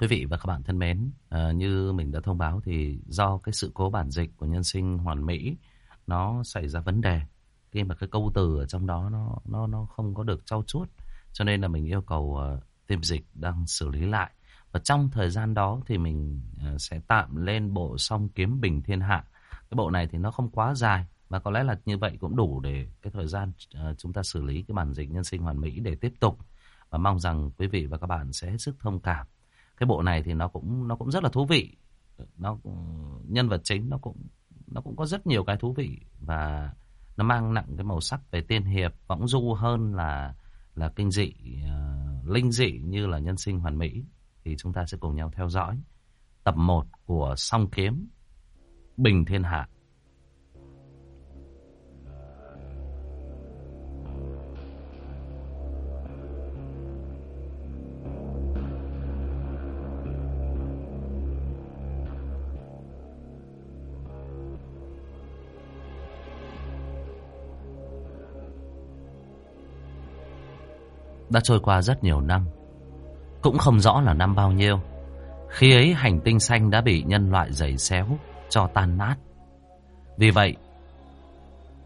Quý vị và các bạn thân mến, à, như mình đã thông báo thì do cái sự cố bản dịch của nhân sinh hoàn mỹ nó xảy ra vấn đề. Khi mà cái câu từ ở trong đó nó nó nó không có được trau chuốt cho nên là mình yêu cầu uh, dịch đang xử lý lại. Và trong thời gian đó thì mình uh, sẽ tạm lên bộ song kiếm bình thiên hạ. Cái bộ này thì nó không quá dài và có lẽ là như vậy cũng đủ để cái thời gian uh, chúng ta xử lý cái bản dịch nhân sinh hoàn mỹ để tiếp tục. Và mong rằng quý vị và các bạn sẽ hết sức thông cảm cái bộ này thì nó cũng nó cũng rất là thú vị. Nó nhân vật chính nó cũng nó cũng có rất nhiều cái thú vị và nó mang nặng cái màu sắc về tiên hiệp võng du hơn là là kinh dị uh, linh dị như là nhân sinh hoàn mỹ. Thì chúng ta sẽ cùng nhau theo dõi tập 1 của song kiếm bình thiên hạ. Đã trôi qua rất nhiều năm. Cũng không rõ là năm bao nhiêu. Khi ấy hành tinh xanh đã bị nhân loại giày xéo, Cho tan nát. Vì vậy,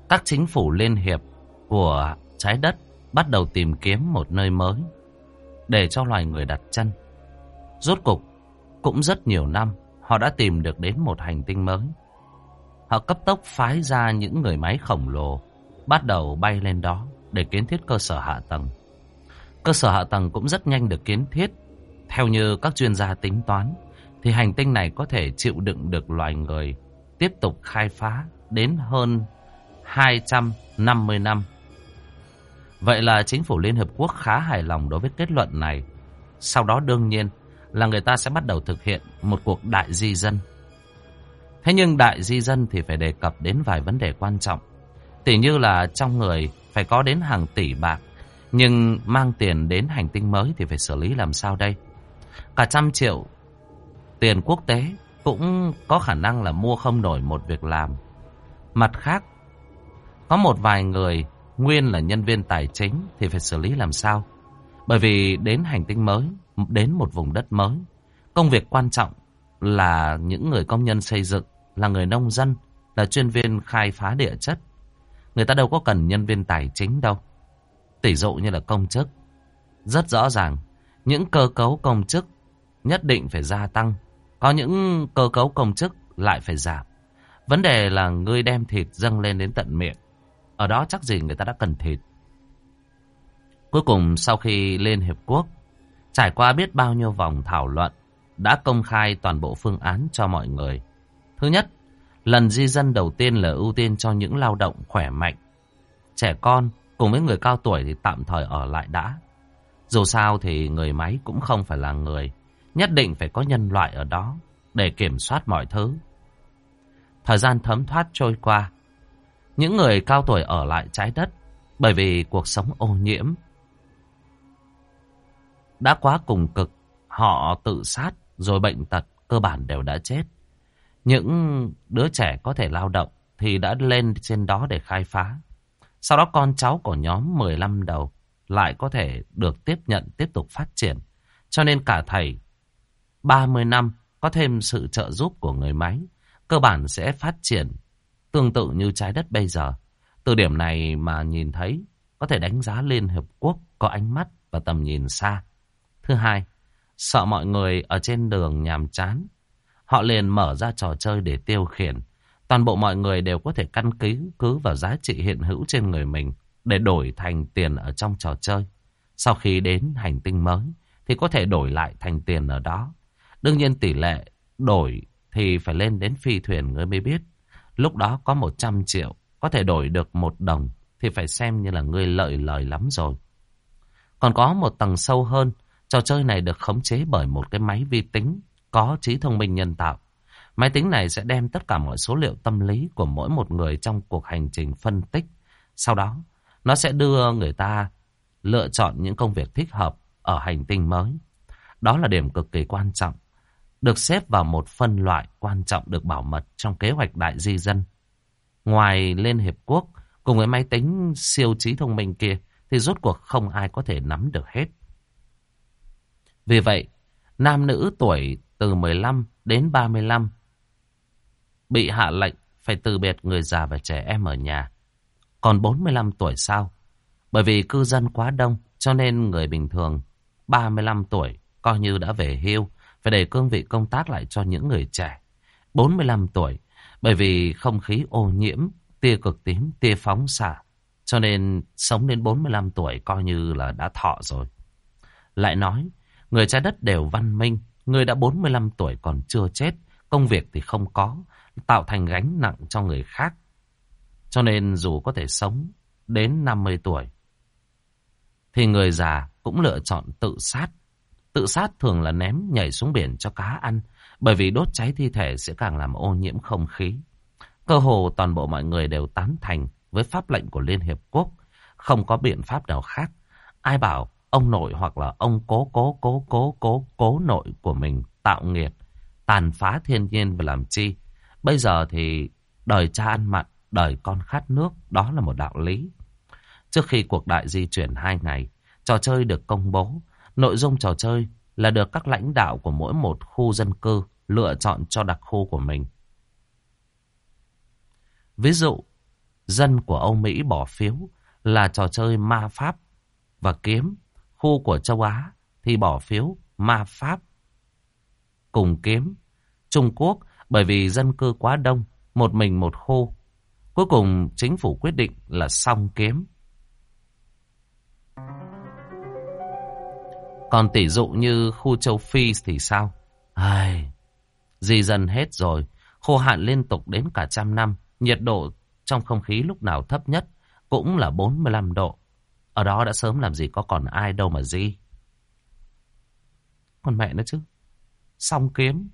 Các chính phủ liên hiệp Của trái đất Bắt đầu tìm kiếm một nơi mới Để cho loài người đặt chân. Rốt cục, Cũng rất nhiều năm, Họ đã tìm được đến một hành tinh mới. Họ cấp tốc phái ra những người máy khổng lồ, Bắt đầu bay lên đó Để kiến thiết cơ sở hạ tầng. Cơ sở hạ tầng cũng rất nhanh được kiến thiết. Theo như các chuyên gia tính toán, thì hành tinh này có thể chịu đựng được loài người tiếp tục khai phá đến hơn 250 năm. Vậy là chính phủ Liên Hợp Quốc khá hài lòng đối với kết luận này. Sau đó đương nhiên là người ta sẽ bắt đầu thực hiện một cuộc đại di dân. Thế nhưng đại di dân thì phải đề cập đến vài vấn đề quan trọng. Tỉ như là trong người phải có đến hàng tỷ bạc nhưng mang tiền đến hành tinh mới thì phải xử lý làm sao đây? Cả trăm triệu tiền quốc tế cũng có khả năng là mua không nổi một việc làm. Mặt khác, có một vài người nguyên là nhân viên tài chính thì phải xử lý làm sao? Bởi vì đến hành tinh mới, đến một vùng đất mới, công việc quan trọng là những người công nhân xây dựng, là người nông dân, là chuyên viên khai phá địa chất. Người ta đâu có cần nhân viên tài chính đâu. Tỷ dụ như là công chức. Rất rõ ràng, những cơ cấu công chức nhất định phải gia tăng. Có những cơ cấu công chức lại phải giảm. Vấn đề là ngươi đem thịt dâng lên đến tận miệng. Ở đó chắc gì người ta đã cần thịt. Cuối cùng sau khi lên Hiệp Quốc trải qua biết bao nhiêu vòng thảo luận đã công khai toàn bộ phương án cho mọi người. Thứ nhất, lần di dân đầu tiên là ưu tiên cho những lao động khỏe mạnh, trẻ con Cùng với người cao tuổi thì tạm thời ở lại đã. Dù sao thì người máy cũng không phải là người. Nhất định phải có nhân loại ở đó để kiểm soát mọi thứ. Thời gian thấm thoát trôi qua. Những người cao tuổi ở lại trái đất bởi vì cuộc sống ô nhiễm. Đã quá cùng cực, họ tự sát rồi bệnh tật cơ bản đều đã chết. Những đứa trẻ có thể lao động thì đã lên trên đó để khai phá. Sau đó con cháu của nhóm 15 đầu lại có thể được tiếp nhận tiếp tục phát triển. Cho nên cả thầy 30 năm có thêm sự trợ giúp của người máy, cơ bản sẽ phát triển tương tự như trái đất bây giờ. Từ điểm này mà nhìn thấy có thể đánh giá Liên Hợp Quốc có ánh mắt và tầm nhìn xa. Thứ hai, sợ mọi người ở trên đường nhàm chán. Họ liền mở ra trò chơi để tiêu khiển. Toàn bộ mọi người đều có thể căn cứ cứ vào giá trị hiện hữu trên người mình để đổi thành tiền ở trong trò chơi. Sau khi đến hành tinh mới thì có thể đổi lại thành tiền ở đó. Đương nhiên tỷ lệ đổi thì phải lên đến phi thuyền người mới biết. Lúc đó có 100 triệu có thể đổi được một đồng thì phải xem như là người lợi lời lắm rồi. Còn có một tầng sâu hơn, trò chơi này được khống chế bởi một cái máy vi tính có trí thông minh nhân tạo. Máy tính này sẽ đem tất cả mọi số liệu tâm lý của mỗi một người trong cuộc hành trình phân tích. Sau đó, nó sẽ đưa người ta lựa chọn những công việc thích hợp ở hành tinh mới. Đó là điểm cực kỳ quan trọng. Được xếp vào một phân loại quan trọng được bảo mật trong kế hoạch đại di dân. Ngoài Liên Hiệp Quốc, cùng với máy tính siêu trí thông minh kia, thì rốt cuộc không ai có thể nắm được hết. Vì vậy, Nam nữ tuổi từ 15 đến 35 bị hạ lệnh phải từ biệt người già và trẻ em ở nhà. Còn 45 tuổi sau, bởi vì cư dân quá đông cho nên người bình thường 35 tuổi coi như đã về hưu, phải để cương vị công tác lại cho những người trẻ. 45 tuổi, bởi vì không khí ô nhiễm, tia cực tím, tia phóng xạ, cho nên sống đến 45 tuổi coi như là đã thọ rồi. Lại nói, người trái đất đều văn minh, người đã 45 tuổi còn chưa chết, công việc thì không có, tạo thành gánh nặng cho người khác. Cho nên dù có thể sống đến 50 tuổi, thì người già cũng lựa chọn tự sát. Tự sát thường là ném nhảy xuống biển cho cá ăn, bởi vì đốt cháy thi thể sẽ càng làm ô nhiễm không khí. Cơ hồ toàn bộ mọi người đều tán thành với pháp lệnh của Liên Hiệp Quốc, không có biện pháp nào khác. Ai bảo ông nội hoặc là ông cố cố cố cố cố cố nội của mình tạo nghiệp, tàn phá thiên nhiên và làm chi. Bây giờ thì đời cha ăn mặn, đời con khát nước, đó là một đạo lý. Trước khi cuộc đại di chuyển hai ngày, trò chơi được công bố. Nội dung trò chơi là được các lãnh đạo của mỗi một khu dân cư lựa chọn cho đặc khu của mình. Ví dụ, dân của Âu Mỹ bỏ phiếu là trò chơi ma pháp và kiếm. Khu của châu Á thì bỏ phiếu ma pháp cùng kiếm. Trung Quốc bởi vì dân cư quá đông, một mình một khu. Cuối cùng chính phủ quyết định là song kiếm. Còn tỷ dụ như khu châu Phi thì sao? Ai... Di dân hết rồi, khô hạn liên tục đến cả trăm năm, nhiệt độ trong không khí lúc nào thấp nhất cũng là 45 độ. Ở đó đã sớm làm gì có còn ai đâu mà di. Còn mẹ nữa chứ. Song kiếm.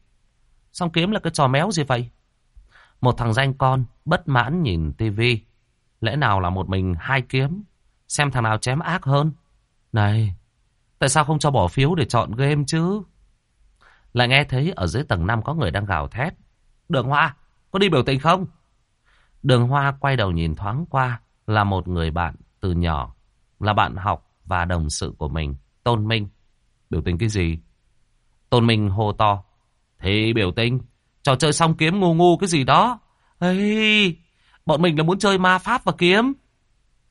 Song kiếm là cái trò méo gì vậy? Một thằng danh con bất mãn nhìn tivi. Lẽ nào là một mình hai kiếm? Xem thằng nào chém ác hơn. Này, tại sao không cho bỏ phiếu để chọn game chứ? Lại nghe thấy ở dưới tầng 5 có người đang gào thét. Đường Hoa, có đi biểu tình không? Đường Hoa quay đầu nhìn thoáng qua là một người bạn từ nhỏ, là bạn học và đồng sự của mình, Tôn Minh. Biểu tình cái gì? Tôn Minh hô to. Thì biểu tình, trò chơi xong kiếm ngu ngu cái gì đó. Ê, bọn mình là muốn chơi ma pháp và kiếm.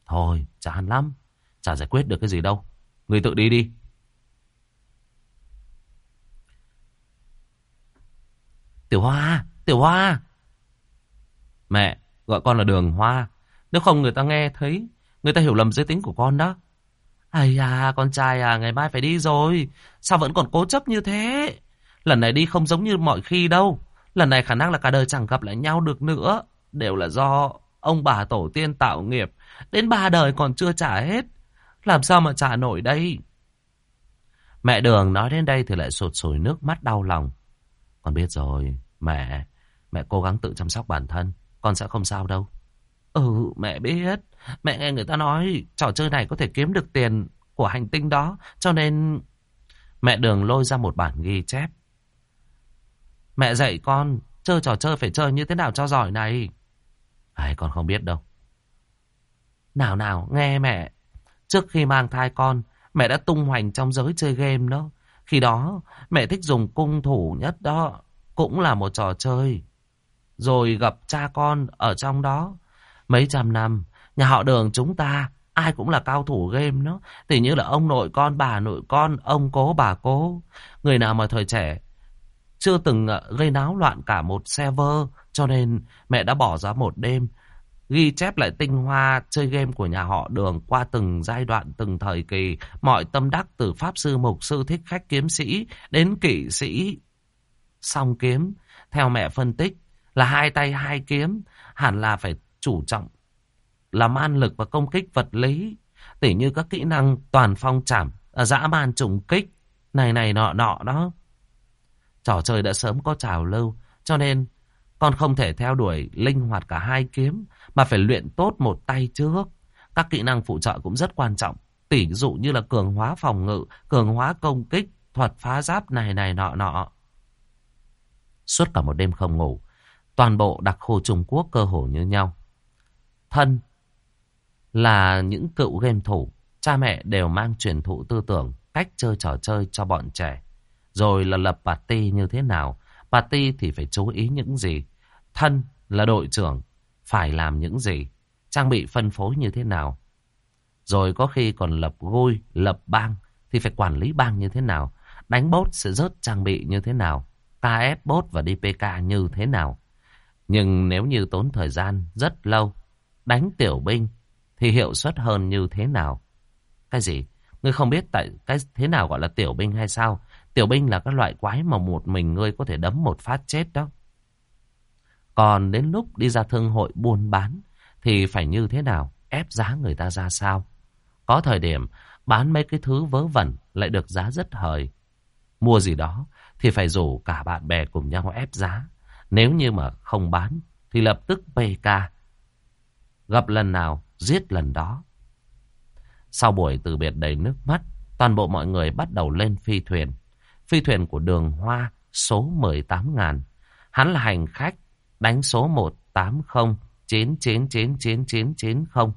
Thôi, chán lắm, chả giải quyết được cái gì đâu. Người tự đi đi. Tiểu Hoa, Tiểu Hoa. Mẹ, gọi con là Đường Hoa. Nếu không người ta nghe thấy, người ta hiểu lầm giới tính của con đó. Ây à, con trai à, ngày mai phải đi rồi. Sao vẫn còn cố chấp như thế? Lần này đi không giống như mọi khi đâu. Lần này khả năng là cả đời chẳng gặp lại nhau được nữa. Đều là do ông bà tổ tiên tạo nghiệp. Đến ba đời còn chưa trả hết. Làm sao mà trả nổi đây? Mẹ Đường nói đến đây thì lại sụt sùi nước mắt đau lòng. Con biết rồi, mẹ, mẹ cố gắng tự chăm sóc bản thân, con sẽ không sao đâu. Ừ, mẹ biết, mẹ nghe người ta nói trò chơi này có thể kiếm được tiền của hành tinh đó, cho nên... Mẹ Đường lôi ra một bản ghi chép. Mẹ dạy con, chơi trò chơi phải chơi như thế nào cho giỏi này. Ai con không biết đâu. Nào nào, nghe mẹ. Trước khi mang thai con, mẹ đã tung hoành trong giới chơi game đó. Khi đó, mẹ thích dùng cung thủ nhất đó. Cũng là một trò chơi. Rồi gặp cha con ở trong đó. Mấy trăm năm, nhà họ đường chúng ta, ai cũng là cao thủ game đó. Thì như là ông nội con, bà nội con, ông cố, bà cố. Người nào mà thời trẻ chưa từng ờ, gây náo loạn cả một server. Cho nên mẹ đã bỏ ra một đêm ghi chép lại tinh hoa chơi game của nhà họ đường qua từng giai đoạn, từng thời kỳ, mọi tâm đắc từ pháp sư, mục sư, thích khách, kiếm sĩ đến kỵ sĩ. Song kiếm, theo mẹ phân tích, là hai tay hai kiếm, hẳn là phải chủ trọng làm an lực và công kích vật lý, tỉ như các kỹ năng toàn phong trảm à, dã man trùng kích, này này nọ nọ đó. Trò chơi đã sớm có trào lưu, cho nên con không thể theo đuổi linh hoạt cả hai kiếm, mà phải luyện tốt một tay trước. Các kỹ năng phụ trợ cũng rất quan trọng. Tỷ dụ như là cường hóa phòng ngự, cường hóa công kích, thuật phá giáp này này nọ nọ. Suốt cả một đêm không ngủ, toàn bộ đặc khu Trung Quốc cơ hồ như nhau. Thân là những cựu game thủ, cha mẹ đều mang truyền thụ tư tưởng, cách chơi trò chơi cho bọn trẻ. Rồi là lập party như thế nào. Party thì phải chú ý những gì. Thân là đội trưởng, phải làm những gì. Trang bị phân phối như thế nào. Rồi có khi còn lập gôi, lập bang thì phải quản lý bang như thế nào. Đánh bốt sẽ rớt trang bị như thế nào. KS bốt và DPK như thế nào. Nhưng nếu như tốn thời gian rất lâu, đánh tiểu binh thì hiệu suất hơn như thế nào? Cái gì? Ngươi không biết tại cái thế nào gọi là tiểu binh hay sao? Tiểu binh là các loại quái mà một mình ngươi có thể đấm một phát chết đó. Còn đến lúc đi ra thương hội buôn bán thì phải như thế nào? Ép giá người ta ra sao? Có thời điểm bán mấy cái thứ vớ vẩn lại được giá rất hời. Mua gì đó thì phải rủ cả bạn bè cùng nhau ép giá. Nếu như mà không bán thì lập tức PK. Gặp lần nào giết lần đó. Sau buổi từ biệt đầy nước mắt, toàn bộ mọi người bắt đầu lên phi thuyền. Phi thuyền của đường Hoa số 18.000. Hắn là hành khách đánh số 180 9999990.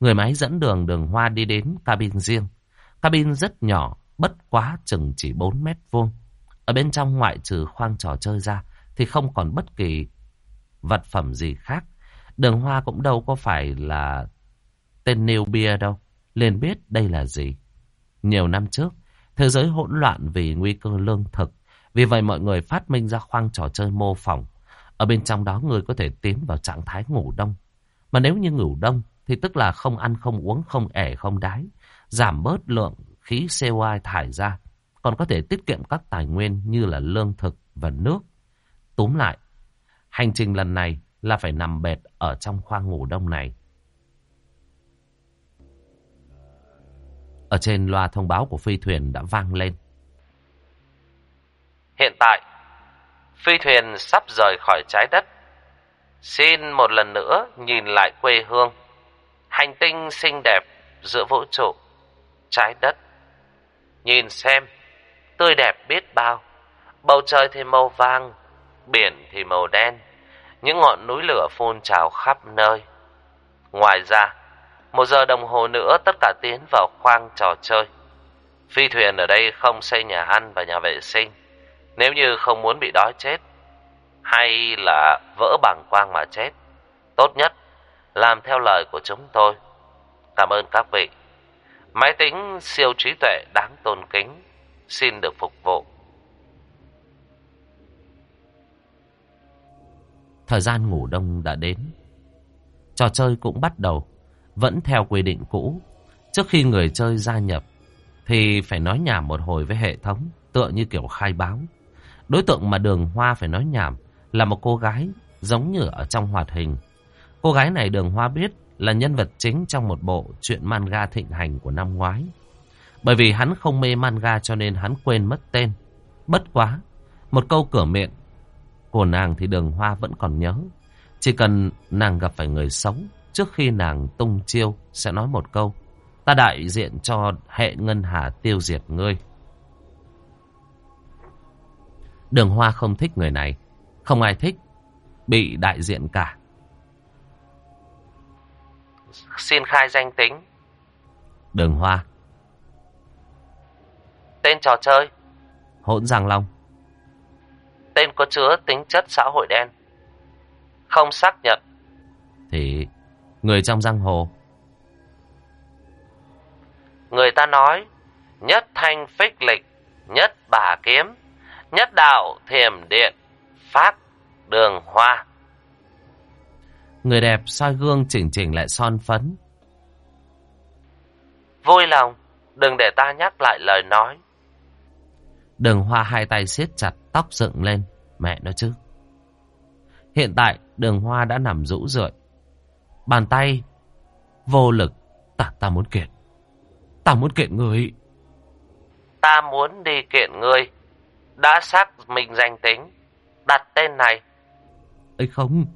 Người máy dẫn đường đường Hoa đi đến cabin riêng. Cabin rất nhỏ, bất quá chừng chỉ 4 mét vuông. Ở bên trong ngoại trừ khoang trò chơi ra thì không còn bất kỳ vật phẩm gì khác. Đường Hoa cũng đâu có phải là tên nêu bia đâu. Liền biết đây là gì. Nhiều năm trước, thế giới hỗn loạn vì nguy cơ lương thực. Vì vậy mọi người phát minh ra khoang trò chơi mô phỏng. Ở bên trong đó người có thể tiến vào trạng thái ngủ đông. Mà nếu như ngủ đông thì tức là không ăn, không uống, không ẻ, không đái. Giảm bớt lượng khí CO2 thải ra. Còn có thể tiết kiệm các tài nguyên như là lương thực và nước. Túm lại, hành trình lần này là phải nằm bệt ở trong khoang ngủ đông này. Ở trên loa thông báo của phi thuyền đã vang lên. Hiện tại, phi thuyền sắp rời khỏi trái đất. Xin một lần nữa nhìn lại quê hương. Hành tinh xinh đẹp giữa vũ trụ, trái đất. Nhìn xem, tươi đẹp biết bao. Bầu trời thì màu vàng, biển thì màu đen. Những ngọn núi lửa phun trào khắp nơi. Ngoài ra, một giờ đồng hồ nữa tất cả tiến vào khoang trò chơi. Phi thuyền ở đây không xây nhà ăn và nhà vệ sinh. Nếu như không muốn bị đói chết, hay là vỡ bằng quang mà chết, tốt nhất làm theo lời của chúng tôi. Cảm ơn các vị. Máy tính siêu trí tuệ đáng tôn kính, xin được phục vụ. Thời gian ngủ đông đã đến. Trò chơi cũng bắt đầu vẫn theo quy định cũ. Trước khi người chơi gia nhập thì phải nói nhảm một hồi với hệ thống, tựa như kiểu khai báo. Đối tượng mà đường hoa phải nói nhảm là một cô gái giống như ở trong hoạt hình. Cô gái này đường hoa biết là nhân vật chính trong một bộ truyện manga thịnh hành của năm ngoái. Bởi vì hắn không mê manga cho nên hắn quên mất tên. Bất quá, một câu cửa miệng của nàng thì đường hoa vẫn còn nhớ. Chỉ cần nàng gặp phải người sống Trước khi nàng tung chiêu sẽ nói một câu. Ta đại diện cho hệ ngân hà tiêu diệt ngươi. Đường Hoa không thích người này. Không ai thích. Bị đại diện cả. Xin khai danh tính. Đường Hoa. Tên trò chơi. Hỗn Giang Long. Tên có chứa tính chất xã hội đen. Không xác nhận. Thì Người trong giang hồ. Người ta nói, nhất thanh phích lịch, nhất bà kiếm, nhất đạo thiềm điện, phát đường hoa. Người đẹp soi gương chỉnh chỉnh lại son phấn. Vui lòng, đừng để ta nhắc lại lời nói. Đường hoa hai tay siết chặt tóc dựng lên. Mẹ nó chứ. Hiện tại đường hoa đã nằm rũ rượi. Bàn tay vô lực. Ta, ta muốn kiện. Ta muốn kiện người. Ta muốn đi kiện người. Đã xác mình danh tính. Đặt tên này. ấy không.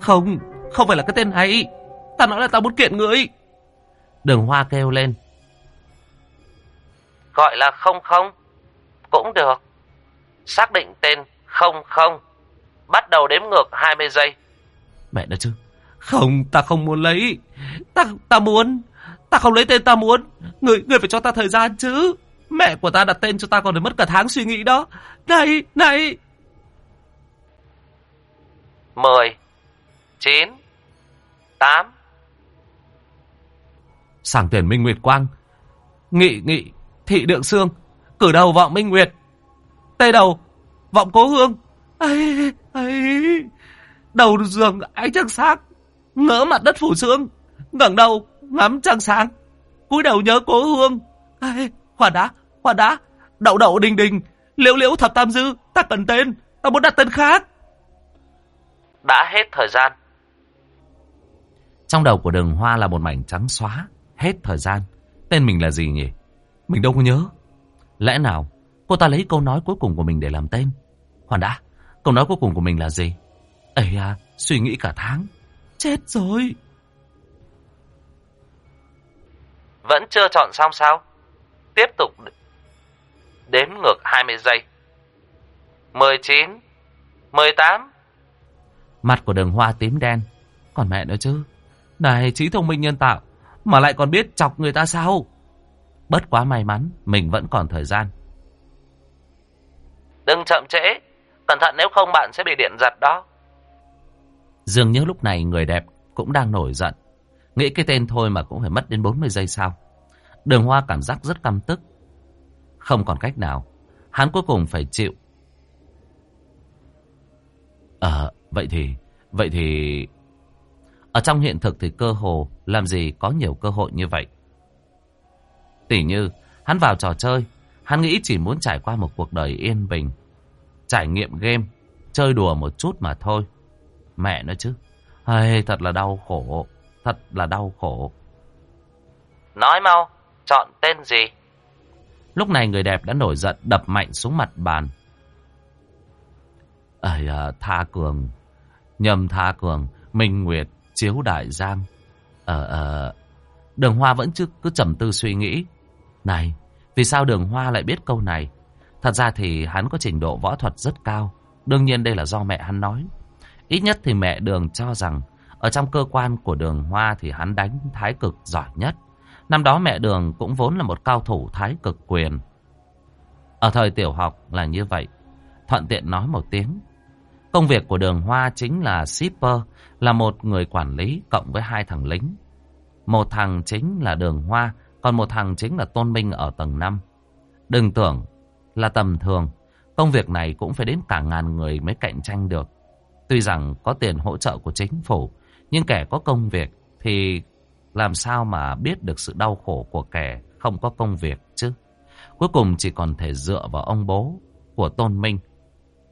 Không. Không phải là cái tên này. Ta nói là ta muốn kiện người. Đường hoa kêu lên. Gọi là không không. Cũng được. Xác định tên không không. Bắt đầu đếm ngược 20 giây. Mẹ đó chứ. Không, ta không muốn lấy. Ta ta muốn. Ta không lấy tên ta muốn. Người người phải cho ta thời gian chứ. Mẹ của ta đặt tên cho ta còn phải mất cả tháng suy nghĩ đó. Này, này. 10 9 8 Sảng tiền Minh Nguyệt Quang. Nghị nghị thị đượng xương. Cử đầu vọng Minh Nguyệt. Tê đầu vọng cố hương. ấy ấy Đầu giường ánh trăng sáng. Ngỡ mặt đất phủ sương. ngẩng đầu ngắm trăng sáng. cúi đầu nhớ cố hương. ấy Khoan đã, khoan đã. Đậu đậu đình đình. Liễu liễu thập tam dư. Ta cần tên. Ta muốn đặt tên khác. Đã hết thời gian. Trong đầu của đường hoa là một mảnh trắng xóa. Hết thời gian. Tên mình là gì nhỉ? Mình đâu có nhớ. Lẽ nào cô ta lấy câu nói cuối cùng của mình để làm tên? Khoan đã, câu nói cuối cùng của mình là gì? Ây à, suy nghĩ cả tháng. Chết rồi. Vẫn chưa chọn xong sao? Tiếp tục đếm ngược 20 giây. 19, 18. Mặt của đường hoa tím đen. Còn mẹ nữa chứ. Này, trí thông minh nhân tạo. Mà lại còn biết chọc người ta sao? Bất quá may mắn, mình vẫn còn thời gian. Đừng chậm trễ. Cẩn thận nếu không bạn sẽ bị điện giật đó. Dường như lúc này người đẹp cũng đang nổi giận. Nghĩ cái tên thôi mà cũng phải mất đến 40 giây sau. Đường Hoa cảm giác rất căm tức. Không còn cách nào. Hắn cuối cùng phải chịu. Ờ, vậy thì... Vậy thì... Ở trong hiện thực thì cơ hồ làm gì có nhiều cơ hội như vậy. Tỉ như, hắn vào trò chơi, hắn nghĩ chỉ muốn trải qua một cuộc đời yên bình. Trải nghiệm game, chơi đùa một chút mà thôi. Mẹ nó chứ. Hay, thật là đau khổ, thật là đau khổ. Nói mau, chọn tên gì? Lúc này người đẹp đã nổi giận đập mạnh xuống mặt bàn. Ây à, Tha Cường, nhầm Tha Cường, Minh Nguyệt, Chiếu Đại Giang. Ờ, ờ, đường hoa vẫn chứ cứ trầm tư suy nghĩ. Này, vì sao đường hoa lại biết câu này? Thật ra thì hắn có trình độ võ thuật rất cao. Đương nhiên đây là do mẹ hắn nói. Ít nhất thì mẹ đường cho rằng ở trong cơ quan của đường hoa thì hắn đánh thái cực giỏi nhất. Năm đó mẹ đường cũng vốn là một cao thủ thái cực quyền. Ở thời tiểu học là như vậy. Thuận tiện nói một tiếng. Công việc của đường hoa chính là shipper, là một người quản lý cộng với hai thằng lính. Một thằng chính là đường hoa, còn một thằng chính là tôn minh ở tầng 5. Đừng tưởng là tầm thường, công việc này cũng phải đến cả ngàn người mới cạnh tranh được. Tuy rằng có tiền hỗ trợ của chính phủ, nhưng kẻ có công việc thì làm sao mà biết được sự đau khổ của kẻ không có công việc chứ? Cuối cùng chỉ còn thể dựa vào ông bố của Tôn Minh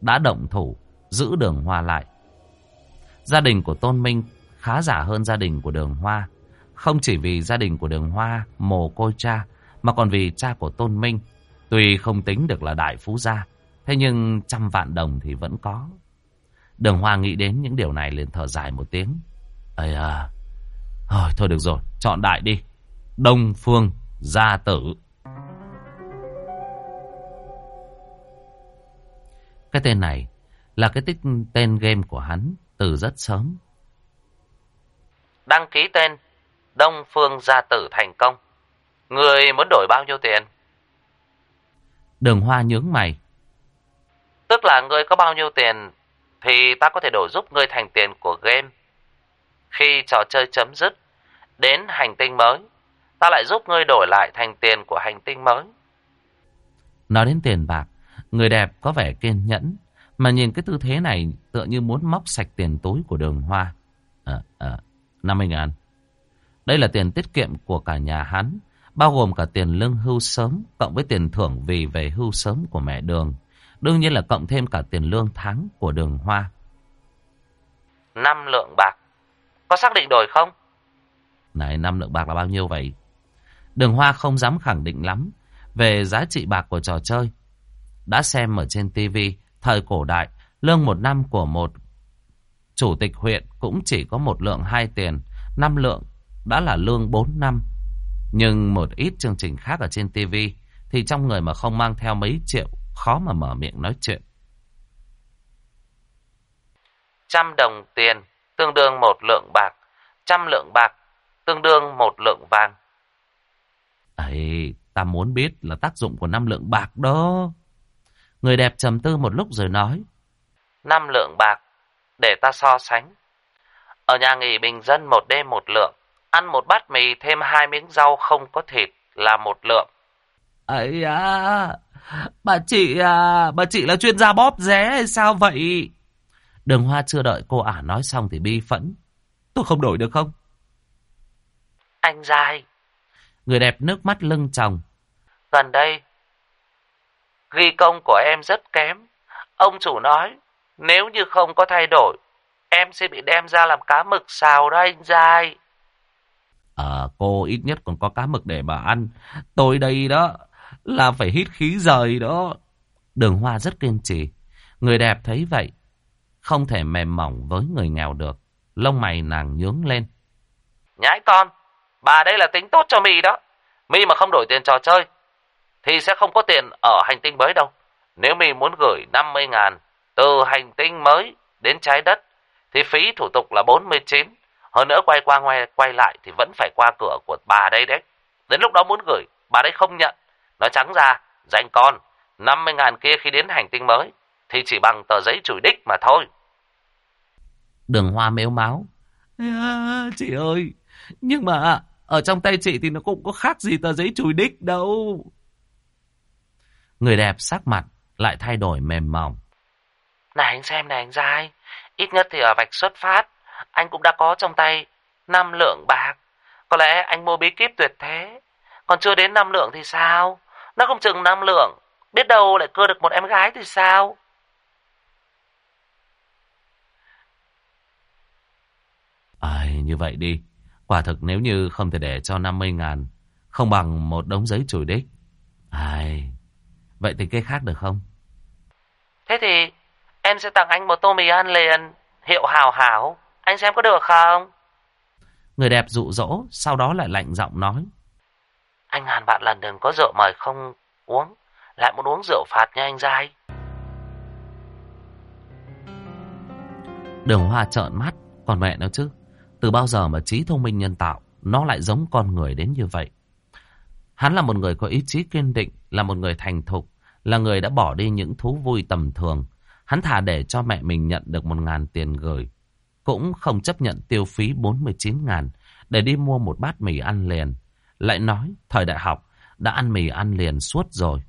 đã động thủ giữ đường hoa lại. Gia đình của Tôn Minh khá giả hơn gia đình của đường hoa. Không chỉ vì gia đình của đường hoa mồ côi cha, mà còn vì cha của Tôn Minh. Tuy không tính được là đại phú gia, thế nhưng trăm vạn đồng thì vẫn có. Đường hoa nghĩ đến những điều này liền thở dài một tiếng. Ây à, thôi, thôi được rồi, chọn đại đi. Đông Phương Gia Tử. Cái tên này là cái tích tên game của hắn từ rất sớm. Đăng ký tên Đông Phương Gia Tử thành công. Người muốn đổi bao nhiêu tiền? Đường Hoa nhướng mày. Tức là người có bao nhiêu tiền thì ta có thể đổi giúp ngươi thành tiền của game. Khi trò chơi chấm dứt, đến hành tinh mới, ta lại giúp ngươi đổi lại thành tiền của hành tinh mới. Nói đến tiền bạc, người đẹp có vẻ kiên nhẫn, mà nhìn cái tư thế này tựa như muốn móc sạch tiền túi của đường hoa. À, à, 50 ngàn. Đây là tiền tiết kiệm của cả nhà hắn, bao gồm cả tiền lương hưu sớm, cộng với tiền thưởng vì về hưu sớm của mẹ đường. Đương nhiên là cộng thêm cả tiền lương tháng của đường hoa. Năm lượng bạc. Có xác định đổi không? Này, năm lượng bạc là bao nhiêu vậy? Đường hoa không dám khẳng định lắm về giá trị bạc của trò chơi. Đã xem ở trên tivi thời cổ đại, lương một năm của một chủ tịch huyện cũng chỉ có một lượng hai tiền, năm lượng đã là lương bốn năm. Nhưng một ít chương trình khác ở trên TV thì trong người mà không mang theo mấy triệu khó mà mở miệng nói chuyện. Trăm đồng tiền tương đương một lượng bạc, trăm lượng bạc tương đương một lượng vàng. Ấy, Ta muốn biết là tác dụng của năm lượng bạc đó. Người đẹp trầm tư một lúc rồi nói. Năm lượng bạc, để ta so sánh. Ở nhà nghỉ bình dân một đêm một lượng, ăn một bát mì thêm hai miếng rau không có thịt là một lượng. ấy à, bà chị à, bà chị là chuyên gia bóp ré hay sao vậy? Đường Hoa chưa đợi cô ả nói xong thì bi phẫn. Tôi không đổi được không? Anh dai. Người đẹp nước mắt lưng tròng. Gần đây, ghi công của em rất kém. Ông chủ nói, nếu như không có thay đổi, em sẽ bị đem ra làm cá mực xào đó anh dai. Ờ, cô ít nhất còn có cá mực để mà ăn. Tôi đây đó, là phải hít khí rời đó. Đường Hoa rất kiên trì. Người đẹp thấy vậy, không thể mềm mỏng với người nghèo được. Lông mày nàng nhướng lên. Nhãi con, bà đây là tính tốt cho mi đó. Mi mà không đổi tiền trò chơi, thì sẽ không có tiền ở hành tinh mới đâu. Nếu mi muốn gửi 50 ngàn từ hành tinh mới đến trái đất, thì phí thủ tục là 49. Hơn nữa quay qua ngoài quay lại thì vẫn phải qua cửa của bà đây đấy. Đến lúc đó muốn gửi, bà đây không nhận. Nói trắng ra, dành con, 50 ngàn kia khi đến hành tinh mới, thì chỉ bằng tờ giấy chủi đích mà thôi. Đường hoa mếu máu. À, chị ơi, nhưng mà ở trong tay chị thì nó cũng có khác gì tờ giấy chùi đích đâu. Người đẹp sắc mặt lại thay đổi mềm mỏng. Này anh xem này anh dai, ít nhất thì ở vạch xuất phát, anh cũng đã có trong tay 5 lượng bạc. Có lẽ anh mua bí kíp tuyệt thế, còn chưa đến 5 lượng thì sao? Nó không chừng 5 lượng, biết đâu lại cưa được một em gái thì sao? Ai, như vậy đi. Quả thực nếu như không thể để cho 50 ngàn, không bằng một đống giấy chùi đích. Ai, vậy thì cái khác được không? Thế thì em sẽ tặng anh một tô mì ăn liền, hiệu hào hảo. Anh xem có được không? Người đẹp dụ dỗ, sau đó lại lạnh giọng nói. Anh ngàn bạn lần đừng có rượu mời không uống, lại muốn uống rượu phạt nha anh dai. Đường hoa trợn mắt, còn mẹ nó chứ. Từ bao giờ mà trí thông minh nhân tạo Nó lại giống con người đến như vậy? Hắn là một người có ý chí kiên định Là một người thành thục Là người đã bỏ đi những thú vui tầm thường. Hắn thà để cho mẹ mình nhận được một ngàn tiền gửi Cũng không chấp nhận tiêu phí 49 ngàn Để đi mua một bát mì ăn liền. Lại nói thời đại học Đã ăn mì ăn liền suốt rồi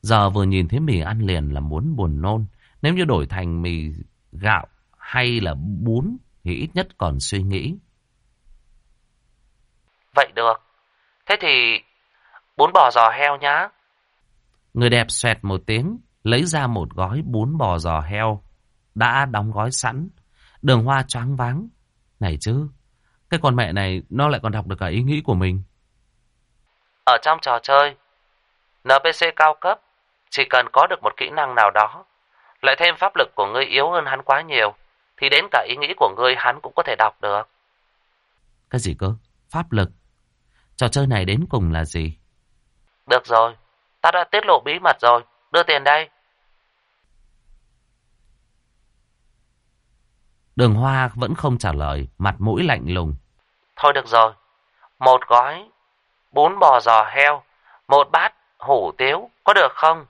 Giờ vừa nhìn thấy mì ăn liền là muốn buồn nôn Nếu như đổi thành mì gạo hay là bún thì ít nhất còn suy nghĩ. Vậy được. Thế thì bún bò giò heo nhá. Người đẹp xoẹt một tiếng, lấy ra một gói bún bò giò heo đã đóng gói sẵn. Đường hoa choáng váng. Này chứ, cái con mẹ này nó lại còn đọc được cả ý nghĩ của mình. Ở trong trò chơi, NPC cao cấp chỉ cần có được một kỹ năng nào đó, lại thêm pháp lực của ngươi yếu hơn hắn quá nhiều thì đến cả ý nghĩ của ngươi hắn cũng có thể đọc được. Cái gì cơ? Pháp lực? Trò chơi này đến cùng là gì? Được rồi, ta đã tiết lộ bí mật rồi, đưa tiền đây. Đường Hoa vẫn không trả lời, mặt mũi lạnh lùng. Thôi được rồi, một gói bún bò giò heo, một bát hủ tiếu, có được không?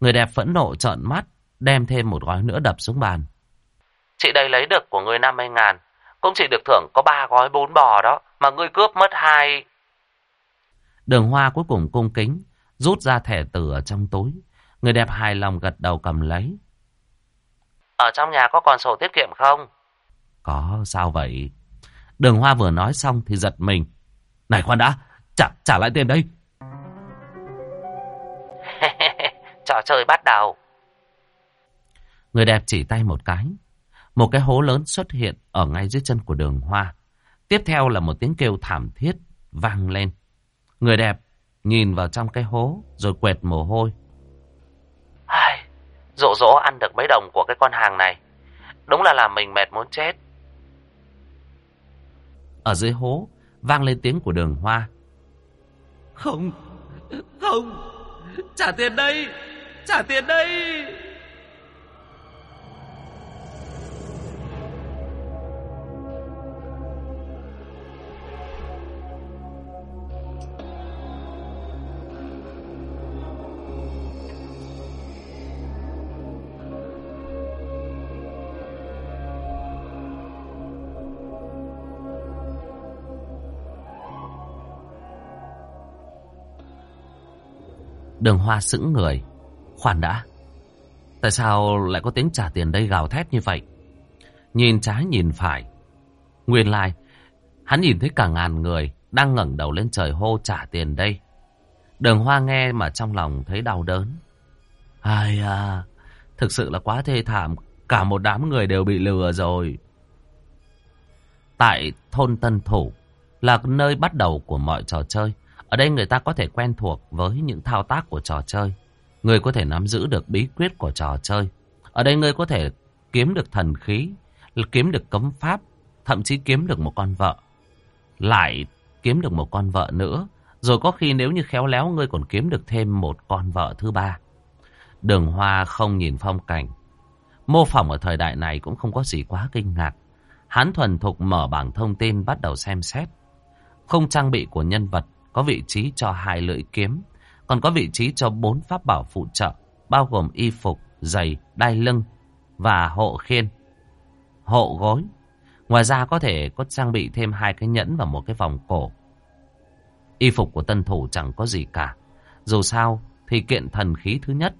Người đẹp phẫn nộ trợn mắt, đem thêm một gói nữa đập xuống bàn. Chị đây lấy được của ngươi 50 ngàn. Cũng chỉ được thưởng có ba gói bún bò đó. Mà ngươi cướp mất hai. Đường hoa cuối cùng cung kính. Rút ra thẻ tử ở trong túi. Người đẹp hài lòng gật đầu cầm lấy. Ở trong nhà có còn sổ tiết kiệm không? Có, sao vậy? Đường hoa vừa nói xong thì giật mình. Này khoan đã, trả, trả lại tiền đây. Trò chơi bắt đầu. Người đẹp chỉ tay một cái. Một cái hố lớn xuất hiện ở ngay dưới chân của đường hoa. Tiếp theo là một tiếng kêu thảm thiết vang lên. Người đẹp nhìn vào trong cái hố rồi quẹt mồ hôi. Ai, rộ rỗ ăn được mấy đồng của cái con hàng này. Đúng là làm mình mệt muốn chết. Ở dưới hố vang lên tiếng của đường hoa. Không, không, trả tiền đây, trả tiền đây. Đường hoa sững người. Khoan đã. Tại sao lại có tiếng trả tiền đây gào thét như vậy? Nhìn trái nhìn phải. Nguyên lai, hắn nhìn thấy cả ngàn người đang ngẩng đầu lên trời hô trả tiền đây. Đường hoa nghe mà trong lòng thấy đau đớn. Ai à, thực sự là quá thê thảm. Cả một đám người đều bị lừa rồi. Tại thôn Tân Thủ là nơi bắt đầu của mọi trò chơi. Ở đây người ta có thể quen thuộc với những thao tác của trò chơi. Người có thể nắm giữ được bí quyết của trò chơi. Ở đây người có thể kiếm được thần khí, kiếm được cấm pháp, thậm chí kiếm được một con vợ. Lại kiếm được một con vợ nữa. Rồi có khi nếu như khéo léo ngươi còn kiếm được thêm một con vợ thứ ba. Đường hoa không nhìn phong cảnh. Mô phỏng ở thời đại này cũng không có gì quá kinh ngạc. Hán thuần thục mở bảng thông tin bắt đầu xem xét. Không trang bị của nhân vật có vị trí cho hai lưỡi kiếm, còn có vị trí cho bốn pháp bảo phụ trợ, bao gồm y phục, giày, đai lưng và hộ khiên, hộ gối. Ngoài ra có thể có trang bị thêm hai cái nhẫn và một cái vòng cổ. Y phục của tân thủ chẳng có gì cả. Dù sao thì kiện thần khí thứ nhất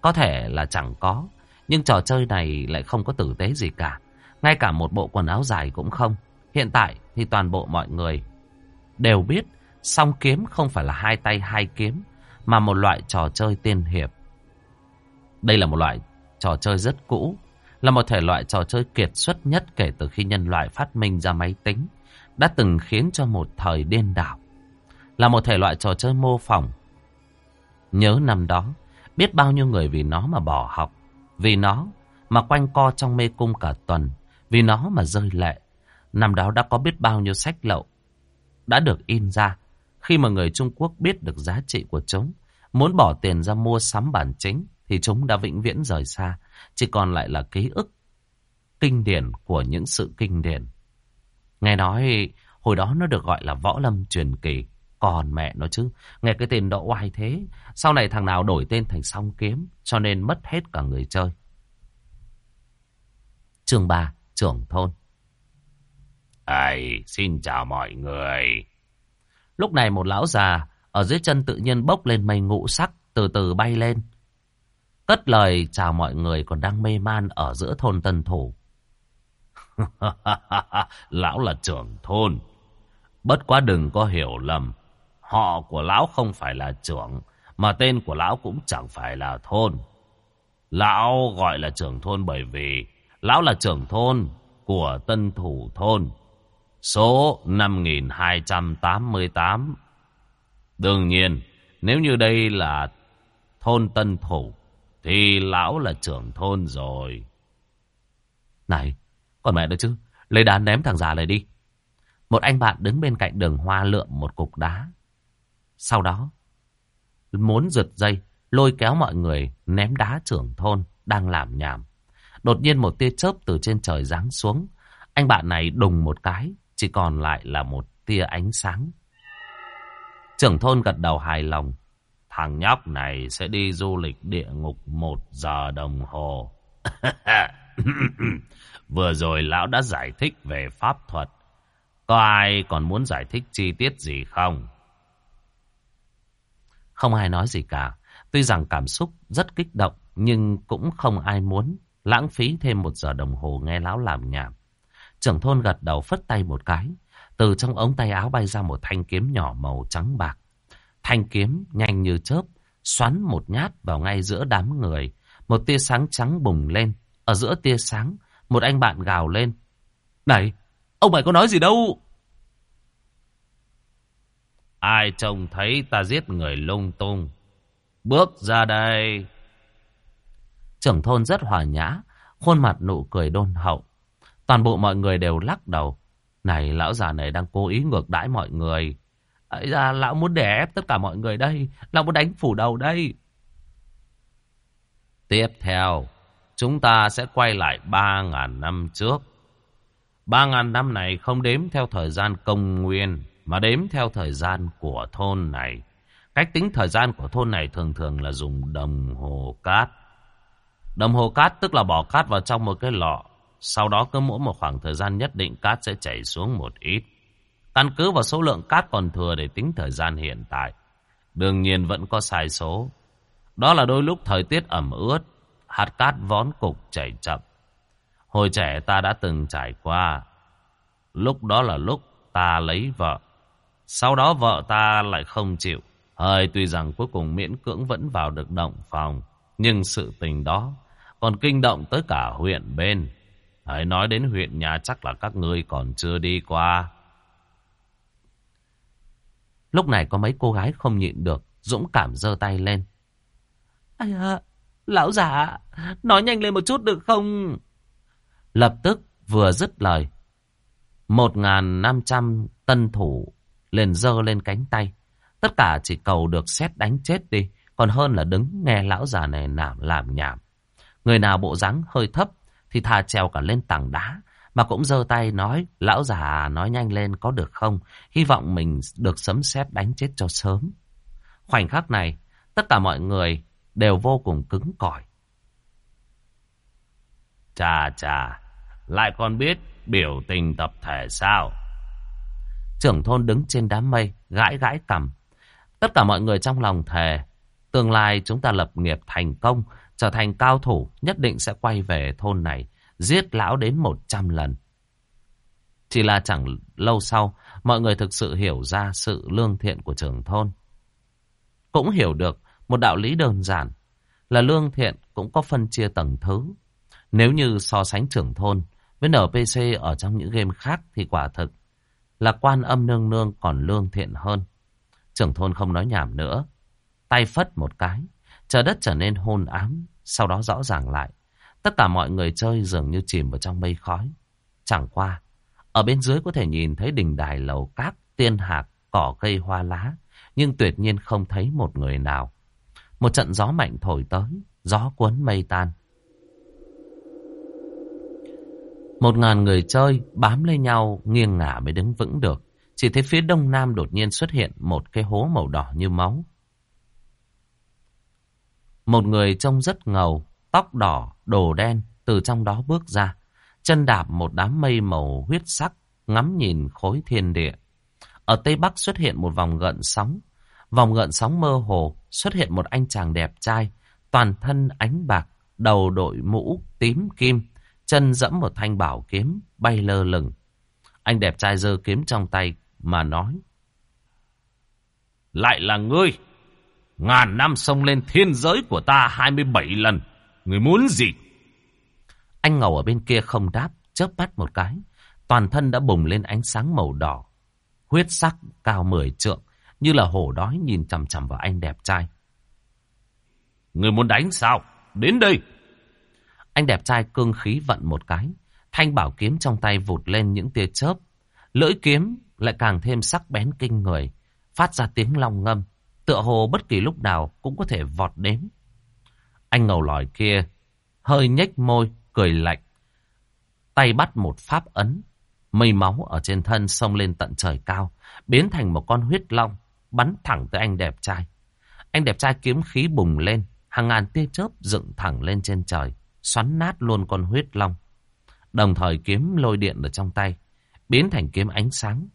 có thể là chẳng có, nhưng trò chơi này lại không có tử tế gì cả. Ngay cả một bộ quần áo dài cũng không. Hiện tại thì toàn bộ mọi người đều biết song kiếm không phải là hai tay hai kiếm, mà một loại trò chơi tiên hiệp. Đây là một loại trò chơi rất cũ, là một thể loại trò chơi kiệt xuất nhất kể từ khi nhân loại phát minh ra máy tính, đã từng khiến cho một thời điên đảo. Là một thể loại trò chơi mô phỏng. Nhớ năm đó, biết bao nhiêu người vì nó mà bỏ học, vì nó mà quanh co trong mê cung cả tuần, vì nó mà rơi lệ. Năm đó đã có biết bao nhiêu sách lậu đã được in ra. Khi mà người Trung Quốc biết được giá trị của chúng, muốn bỏ tiền ra mua sắm bản chính, thì chúng đã vĩnh viễn rời xa. Chỉ còn lại là ký ức kinh điển của những sự kinh điển. Nghe nói hồi đó nó được gọi là võ lâm truyền kỳ. Còn mẹ nó chứ, nghe cái tên độ oai thế. Sau này thằng nào đổi tên thành song kiếm, cho nên mất hết cả người chơi. Chương 3, trưởng thôn. Ai, xin chào mọi người. Lúc này một lão già ở dưới chân tự nhiên bốc lên mây ngũ sắc, từ từ bay lên. Cất lời chào mọi người còn đang mê man ở giữa thôn Tân Thủ. lão là trưởng thôn. Bất quá đừng có hiểu lầm. Họ của lão không phải là trưởng, mà tên của lão cũng chẳng phải là thôn. Lão gọi là trưởng thôn bởi vì lão là trưởng thôn của Tân Thủ Thôn. Số 5288. Đương nhiên, nếu như đây là thôn Tân Thủ, thì lão là trưởng thôn rồi. Này, còn mẹ nữa chứ, lấy đá ném thằng già này đi. Một anh bạn đứng bên cạnh đường hoa lượm một cục đá. Sau đó, muốn giật dây, lôi kéo mọi người ném đá trưởng thôn đang làm nhảm. Đột nhiên một tia chớp từ trên trời giáng xuống. Anh bạn này đùng một cái, chỉ còn lại là một tia ánh sáng. Trưởng thôn gật đầu hài lòng. Thằng nhóc này sẽ đi du lịch địa ngục một giờ đồng hồ. Vừa rồi lão đã giải thích về pháp thuật. Có ai còn muốn giải thích chi tiết gì không? Không ai nói gì cả. Tuy rằng cảm xúc rất kích động, nhưng cũng không ai muốn lãng phí thêm một giờ đồng hồ nghe lão làm nhảm. Trưởng thôn gật đầu phất tay một cái. Từ trong ống tay áo bay ra một thanh kiếm nhỏ màu trắng bạc. Thanh kiếm nhanh như chớp, xoắn một nhát vào ngay giữa đám người. Một tia sáng trắng bùng lên. Ở giữa tia sáng, một anh bạn gào lên. Này, ông mày có nói gì đâu? Ai trông thấy ta giết người lung tung. Bước ra đây. Trưởng thôn rất hòa nhã, khuôn mặt nụ cười đôn hậu. Toàn bộ mọi người đều lắc đầu. Này, lão già này đang cố ý ngược đãi mọi người. Ấy ra, lão muốn đè ép tất cả mọi người đây. Lão muốn đánh phủ đầu đây. Tiếp theo, chúng ta sẽ quay lại 3.000 năm trước. 3.000 năm này không đếm theo thời gian công nguyên, mà đếm theo thời gian của thôn này. Cách tính thời gian của thôn này thường thường là dùng đồng hồ cát. Đồng hồ cát tức là bỏ cát vào trong một cái lọ. Sau đó cứ mỗi một khoảng thời gian nhất định cát sẽ chảy xuống một ít. Căn cứ vào số lượng cát còn thừa để tính thời gian hiện tại. Đương nhiên vẫn có sai số. Đó là đôi lúc thời tiết ẩm ướt, hạt cát vón cục chảy chậm. Hồi trẻ ta đã từng trải qua. Lúc đó là lúc ta lấy vợ. Sau đó vợ ta lại không chịu. Hơi tuy rằng cuối cùng miễn cưỡng vẫn vào được động phòng. Nhưng sự tình đó còn kinh động tới cả huyện bên. Hãy nói đến huyện nhà chắc là các ngươi còn chưa đi qua. Lúc này có mấy cô gái không nhịn được, dũng cảm giơ tay lên. Ây à, lão già, nói nhanh lên một chút được không? Lập tức vừa dứt lời. Một ngàn năm trăm tân thủ liền giơ lên cánh tay. Tất cả chỉ cầu được xét đánh chết đi, còn hơn là đứng nghe lão già này làm, làm nhảm. Người nào bộ dáng hơi thấp thì thà trèo cả lên tảng đá, mà cũng giơ tay nói, lão già nói nhanh lên có được không? Hy vọng mình được sấm sét đánh chết cho sớm. Khoảnh khắc này, tất cả mọi người đều vô cùng cứng cỏi. Chà chà, lại còn biết biểu tình tập thể sao? Trưởng thôn đứng trên đám mây, gãi gãi cằm. Tất cả mọi người trong lòng thề, tương lai chúng ta lập nghiệp thành công, trở thành cao thủ, nhất định sẽ quay về thôn này, giết lão đến một trăm lần. Chỉ là chẳng lâu sau, mọi người thực sự hiểu ra sự lương thiện của trưởng thôn. Cũng hiểu được một đạo lý đơn giản là lương thiện cũng có phân chia tầng thứ. Nếu như so sánh trưởng thôn với NPC ở trong những game khác thì quả thực là quan âm nương nương còn lương thiện hơn. Trưởng thôn không nói nhảm nữa. Tay phất một cái, trời đất trở nên hôn ám, sau đó rõ ràng lại. Tất cả mọi người chơi dường như chìm vào trong mây khói. Chẳng qua, ở bên dưới có thể nhìn thấy đình đài lầu cát, tiên hạc, cỏ cây hoa lá, nhưng tuyệt nhiên không thấy một người nào. Một trận gió mạnh thổi tới, gió cuốn mây tan. Một ngàn người chơi bám lấy nhau nghiêng ngả mới đứng vững được. Chỉ thấy phía đông nam đột nhiên xuất hiện một cái hố màu đỏ như máu. Một người trông rất ngầu, tóc đỏ, đồ đen, từ trong đó bước ra. Chân đạp một đám mây màu huyết sắc, ngắm nhìn khối thiên địa. Ở Tây Bắc xuất hiện một vòng gợn sóng. Vòng gợn sóng mơ hồ xuất hiện một anh chàng đẹp trai, toàn thân ánh bạc, đầu đội mũ tím kim, chân dẫm một thanh bảo kiếm, bay lơ lửng. Anh đẹp trai giơ kiếm trong tay mà nói. Lại là ngươi! Ngàn năm sông lên thiên giới của ta 27 lần. Người muốn gì? Anh ngầu ở bên kia không đáp, chớp mắt một cái. Toàn thân đã bùng lên ánh sáng màu đỏ. Huyết sắc cao 10 trượng, như là hổ đói nhìn chằm chằm vào anh đẹp trai. Người muốn đánh sao? Đến đây! Anh đẹp trai cương khí vận một cái. Thanh bảo kiếm trong tay vụt lên những tia chớp. Lưỡi kiếm lại càng thêm sắc bén kinh người. Phát ra tiếng long ngâm. Tựa hồ bất kỳ lúc nào cũng có thể vọt đến. Anh ngầu lòi kia hơi nhếch môi, cười lạnh. Tay bắt một pháp ấn. Mây máu ở trên thân xông lên tận trời cao. Biến thành một con huyết long. Bắn thẳng tới anh đẹp trai. Anh đẹp trai kiếm khí bùng lên. Hàng ngàn tia chớp dựng thẳng lên trên trời. Xoắn nát luôn con huyết long. Đồng thời kiếm lôi điện ở trong tay. Biến thành kiếm ánh sáng.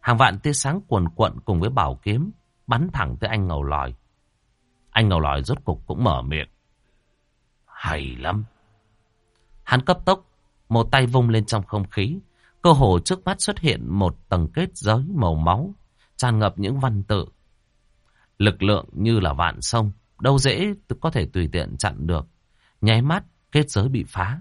Hàng vạn tia sáng cuồn cuộn cùng với bảo kiếm. Bắn thẳng tới anh ngầu lòi. Anh ngầu lòi rốt cục cũng mở miệng. Hay lắm. Hắn cấp tốc, một tay vung lên trong không khí. Cơ hồ trước mắt xuất hiện một tầng kết giới màu máu, tràn ngập những văn tự. Lực lượng như là vạn sông, đâu dễ có thể tùy tiện chặn được. Nháy mắt, kết giới bị phá.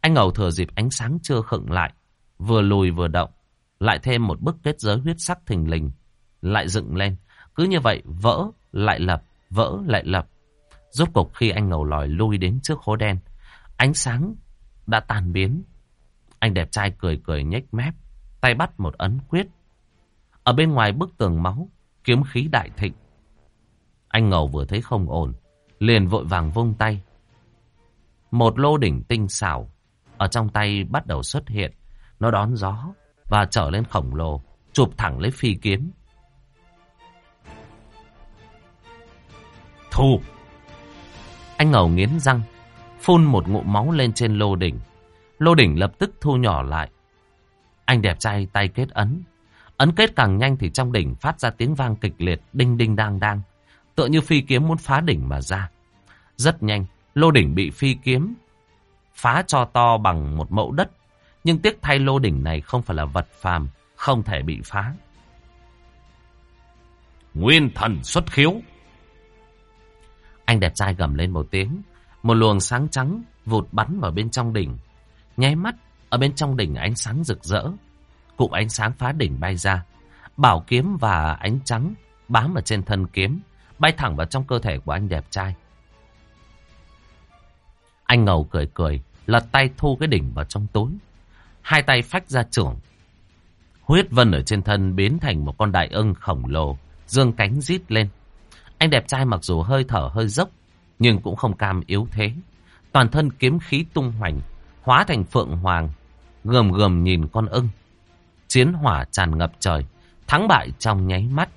Anh ngầu thừa dịp ánh sáng chưa khựng lại, vừa lùi vừa động, lại thêm một bức kết giới huyết sắc thình lình, lại dựng lên. Cứ như vậy, vỡ, lại lập, vỡ, lại lập. Rốt cục khi anh ngầu lòi lui đến trước hố đen, ánh sáng đã tan biến. Anh đẹp trai cười cười nhếch mép, tay bắt một ấn quyết. Ở bên ngoài bức tường máu, kiếm khí đại thịnh. Anh ngầu vừa thấy không ổn, liền vội vàng vung tay. Một lô đỉnh tinh xảo ở trong tay bắt đầu xuất hiện. Nó đón gió và trở lên khổng lồ, chụp thẳng lấy phi kiếm. Thu! Anh ngầu nghiến răng, phun một ngụm máu lên trên lô đỉnh. Lô đỉnh lập tức thu nhỏ lại. Anh đẹp trai tay kết ấn. Ấn kết càng nhanh thì trong đỉnh phát ra tiếng vang kịch liệt, đinh đinh đang đang. tựa như phi kiếm muốn phá đỉnh mà ra. Rất nhanh, lô đỉnh bị phi kiếm phá cho to bằng một mẫu đất. Nhưng tiếc thay lô đỉnh này không phải là vật phàm, không thể bị phá. Nguyên thần xuất khiếu. Anh đẹp trai gầm lên một tiếng, một luồng sáng trắng vụt bắn vào bên trong đỉnh. Nháy mắt, ở bên trong đỉnh ánh sáng rực rỡ. Cụm ánh sáng phá đỉnh bay ra. Bảo kiếm và ánh trắng bám ở trên thân kiếm, bay thẳng vào trong cơ thể của anh đẹp trai. Anh ngầu cười cười, lật tay thu cái đỉnh vào trong túi. Hai tay phách ra trưởng. Huyết vân ở trên thân biến thành một con đại ưng khổng lồ, dương cánh rít lên. Anh đẹp trai mặc dù hơi thở hơi dốc, nhưng cũng không cam yếu thế. Toàn thân kiếm khí tung hoành, hóa thành phượng hoàng, gầm gầm nhìn con ưng. Chiến hỏa tràn ngập trời, thắng bại trong nháy mắt.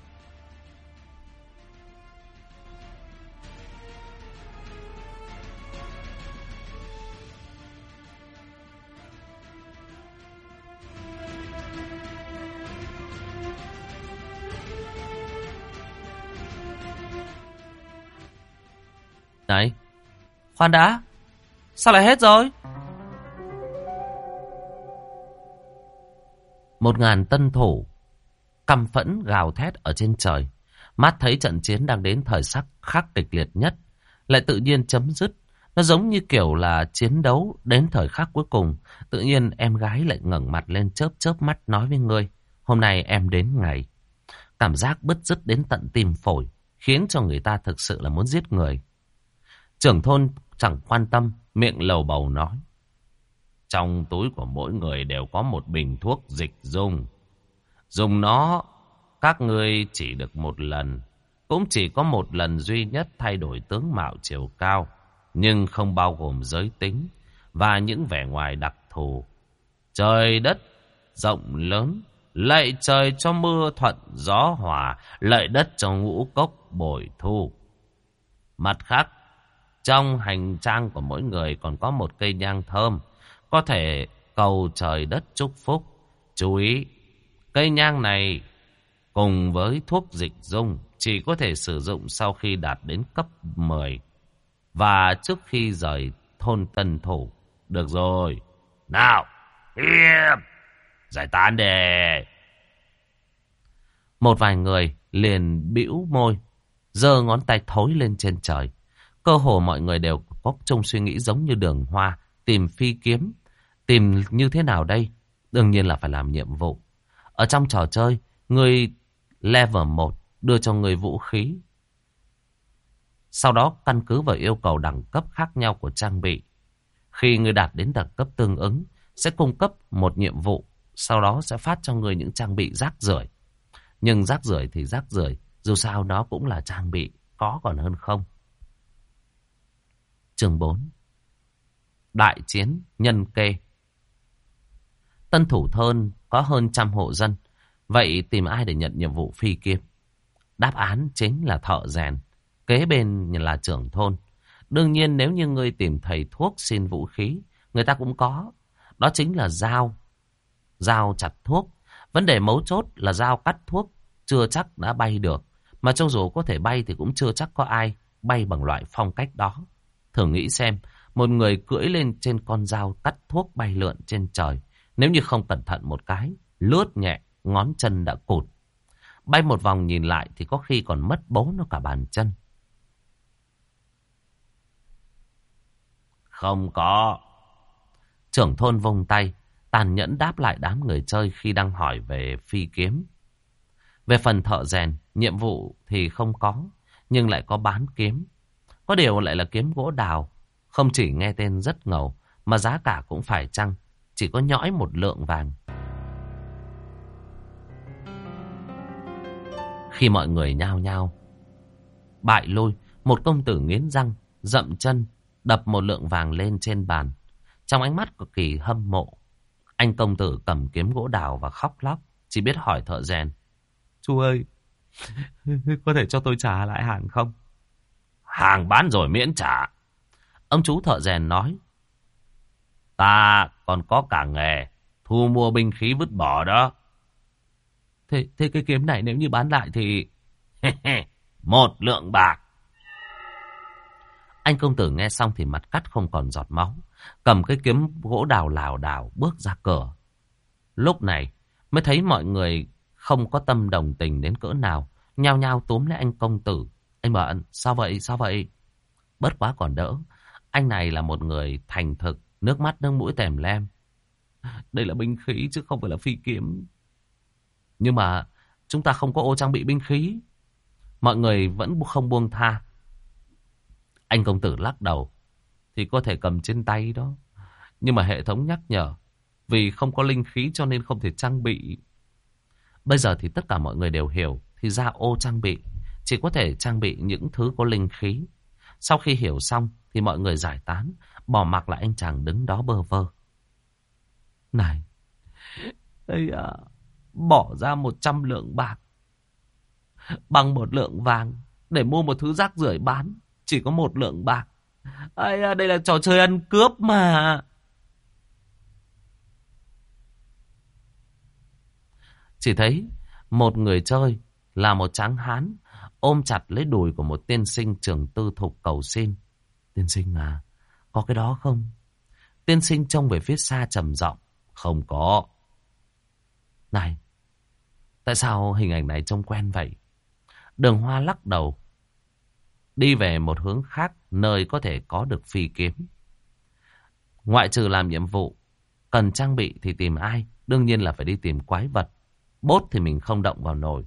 Khoan đã, sao lại hết rồi? Một ngàn tân thủ, căm phẫn gào thét ở trên trời. Mắt thấy trận chiến đang đến thời sắc khắc kịch liệt nhất, lại tự nhiên chấm dứt. Nó giống như kiểu là chiến đấu đến thời khắc cuối cùng. Tự nhiên em gái lại ngẩng mặt lên chớp chớp mắt nói với người. Hôm nay em đến ngày. Cảm giác bứt rứt đến tận tim phổi, khiến cho người ta thực sự là muốn giết người. Trưởng thôn chẳng quan tâm, miệng lầu bầu nói. Trong túi của mỗi người đều có một bình thuốc dịch dùng Dùng nó, các ngươi chỉ được một lần. Cũng chỉ có một lần duy nhất thay đổi tướng mạo chiều cao. Nhưng không bao gồm giới tính và những vẻ ngoài đặc thù. Trời đất rộng lớn, lạy trời cho mưa thuận gió hòa, lạy đất cho ngũ cốc bồi thu. Mặt khác, trong hành trang của mỗi người còn có một cây nhang thơm, có thể cầu trời đất chúc phúc. Chú ý, cây nhang này cùng với thuốc dịch dung chỉ có thể sử dụng sau khi đạt đến cấp 10 và trước khi rời thôn Tân Thủ. Được rồi. Nào, hiệp, giải tán đề. Một vài người liền bĩu môi, giơ ngón tay thối lên trên trời. Cơ hồ mọi người đều có trong suy nghĩ giống như đường hoa, tìm phi kiếm. Tìm như thế nào đây? Đương nhiên là phải làm nhiệm vụ. Ở trong trò chơi, người level 1 đưa cho người vũ khí. Sau đó căn cứ vào yêu cầu đẳng cấp khác nhau của trang bị. Khi người đạt đến đẳng cấp tương ứng, sẽ cung cấp một nhiệm vụ. Sau đó sẽ phát cho người những trang bị rác rưởi. Nhưng rác rưởi thì rác rưởi, dù sao nó cũng là trang bị, có còn hơn không. Chương 4 Đại chiến nhân kê Tân thủ thôn có hơn trăm hộ dân. Vậy tìm ai để nhận nhiệm vụ phi kiếm? Đáp án chính là thợ rèn. Kế bên là trưởng thôn. Đương nhiên nếu như người tìm thầy thuốc xin vũ khí, người ta cũng có. Đó chính là dao. Dao chặt thuốc. Vấn đề mấu chốt là dao cắt thuốc chưa chắc đã bay được. Mà cho dù có thể bay thì cũng chưa chắc có ai bay bằng loại phong cách đó. Thử nghĩ xem, một người cưỡi lên trên con dao cắt thuốc bay lượn trên trời. Nếu như không cẩn thận một cái, lướt nhẹ, ngón chân đã cụt. Bay một vòng nhìn lại thì có khi còn mất bố nó cả bàn chân. Không có. Trưởng thôn vung tay, tàn nhẫn đáp lại đám người chơi khi đang hỏi về phi kiếm. Về phần thợ rèn, nhiệm vụ thì không có, nhưng lại có bán kiếm. Có điều lại là kiếm gỗ đào. Không chỉ nghe tên rất ngầu, mà giá cả cũng phải chăng. Chỉ có nhõi một lượng vàng. Khi mọi người nhao nhao, bại lôi, một công tử nghiến răng, dậm chân, đập một lượng vàng lên trên bàn. Trong ánh mắt cực kỳ hâm mộ, anh công tử cầm kiếm gỗ đào và khóc lóc, chỉ biết hỏi thợ rèn. Chú ơi, có thể cho tôi trả lại hàng không? Hàng bán rồi miễn trả. Ông chú thợ rèn nói. Ta còn có cả nghề thu mua binh khí vứt bỏ đó. Thế, thế cái kiếm này nếu như bán lại thì... Một lượng bạc. Anh công tử nghe xong thì mặt cắt không còn giọt máu. Cầm cái kiếm gỗ đào lào đào bước ra cửa. Lúc này mới thấy mọi người không có tâm đồng tình đến cỡ nào. Nhao nhao túm lấy anh công tử. Anh bận sao vậy, sao vậy? Bất quá còn đỡ. Anh này là một người thành thực, nước mắt nước mũi tèm lem. Đây là binh khí chứ không phải là phi kiếm. Nhưng mà chúng ta không có ô trang bị binh khí. Mọi người vẫn không buông tha. Anh công tử lắc đầu. Thì có thể cầm trên tay đó. Nhưng mà hệ thống nhắc nhở. Vì không có linh khí cho nên không thể trang bị. Bây giờ thì tất cả mọi người đều hiểu. Thì ra ô trang bị. Chỉ có thể trang bị những thứ có linh khí. Sau khi hiểu xong thì mọi người giải tán. Bỏ mặc lại anh chàng đứng đó bơ vơ. Này. Ây à, bỏ ra một trăm lượng bạc. Bằng một lượng vàng. Để mua một thứ rác rưởi bán. Chỉ có một lượng bạc. Ây à, đây là trò chơi ăn cướp mà. Chỉ thấy một người chơi là một tráng hán ôm chặt lấy đùi của một tiên sinh trường tư thục cầu xin. Tiên sinh à, có cái đó không? Tiên sinh trông về phía xa trầm giọng Không có. Này, tại sao hình ảnh này trông quen vậy? Đường hoa lắc đầu. Đi về một hướng khác nơi có thể có được phi kiếm. Ngoại trừ làm nhiệm vụ, cần trang bị thì tìm ai? Đương nhiên là phải đi tìm quái vật. Bốt thì mình không động vào nồi.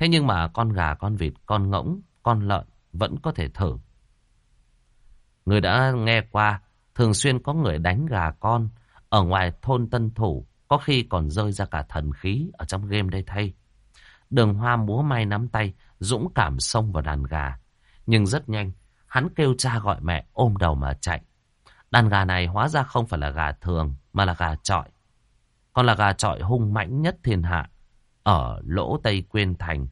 Thế nhưng mà con gà, con vịt, con ngỗng, con lợn vẫn có thể thử. Người đã nghe qua, thường xuyên có người đánh gà con ở ngoài thôn Tân Thủ, có khi còn rơi ra cả thần khí ở trong game đây thay. Đường hoa múa may nắm tay, dũng cảm xông vào đàn gà. Nhưng rất nhanh, hắn kêu cha gọi mẹ ôm đầu mà chạy. Đàn gà này hóa ra không phải là gà thường, mà là gà trọi. Còn là gà trọi hung mãnh nhất thiên hạ ở lỗ Tây Quyên Thành.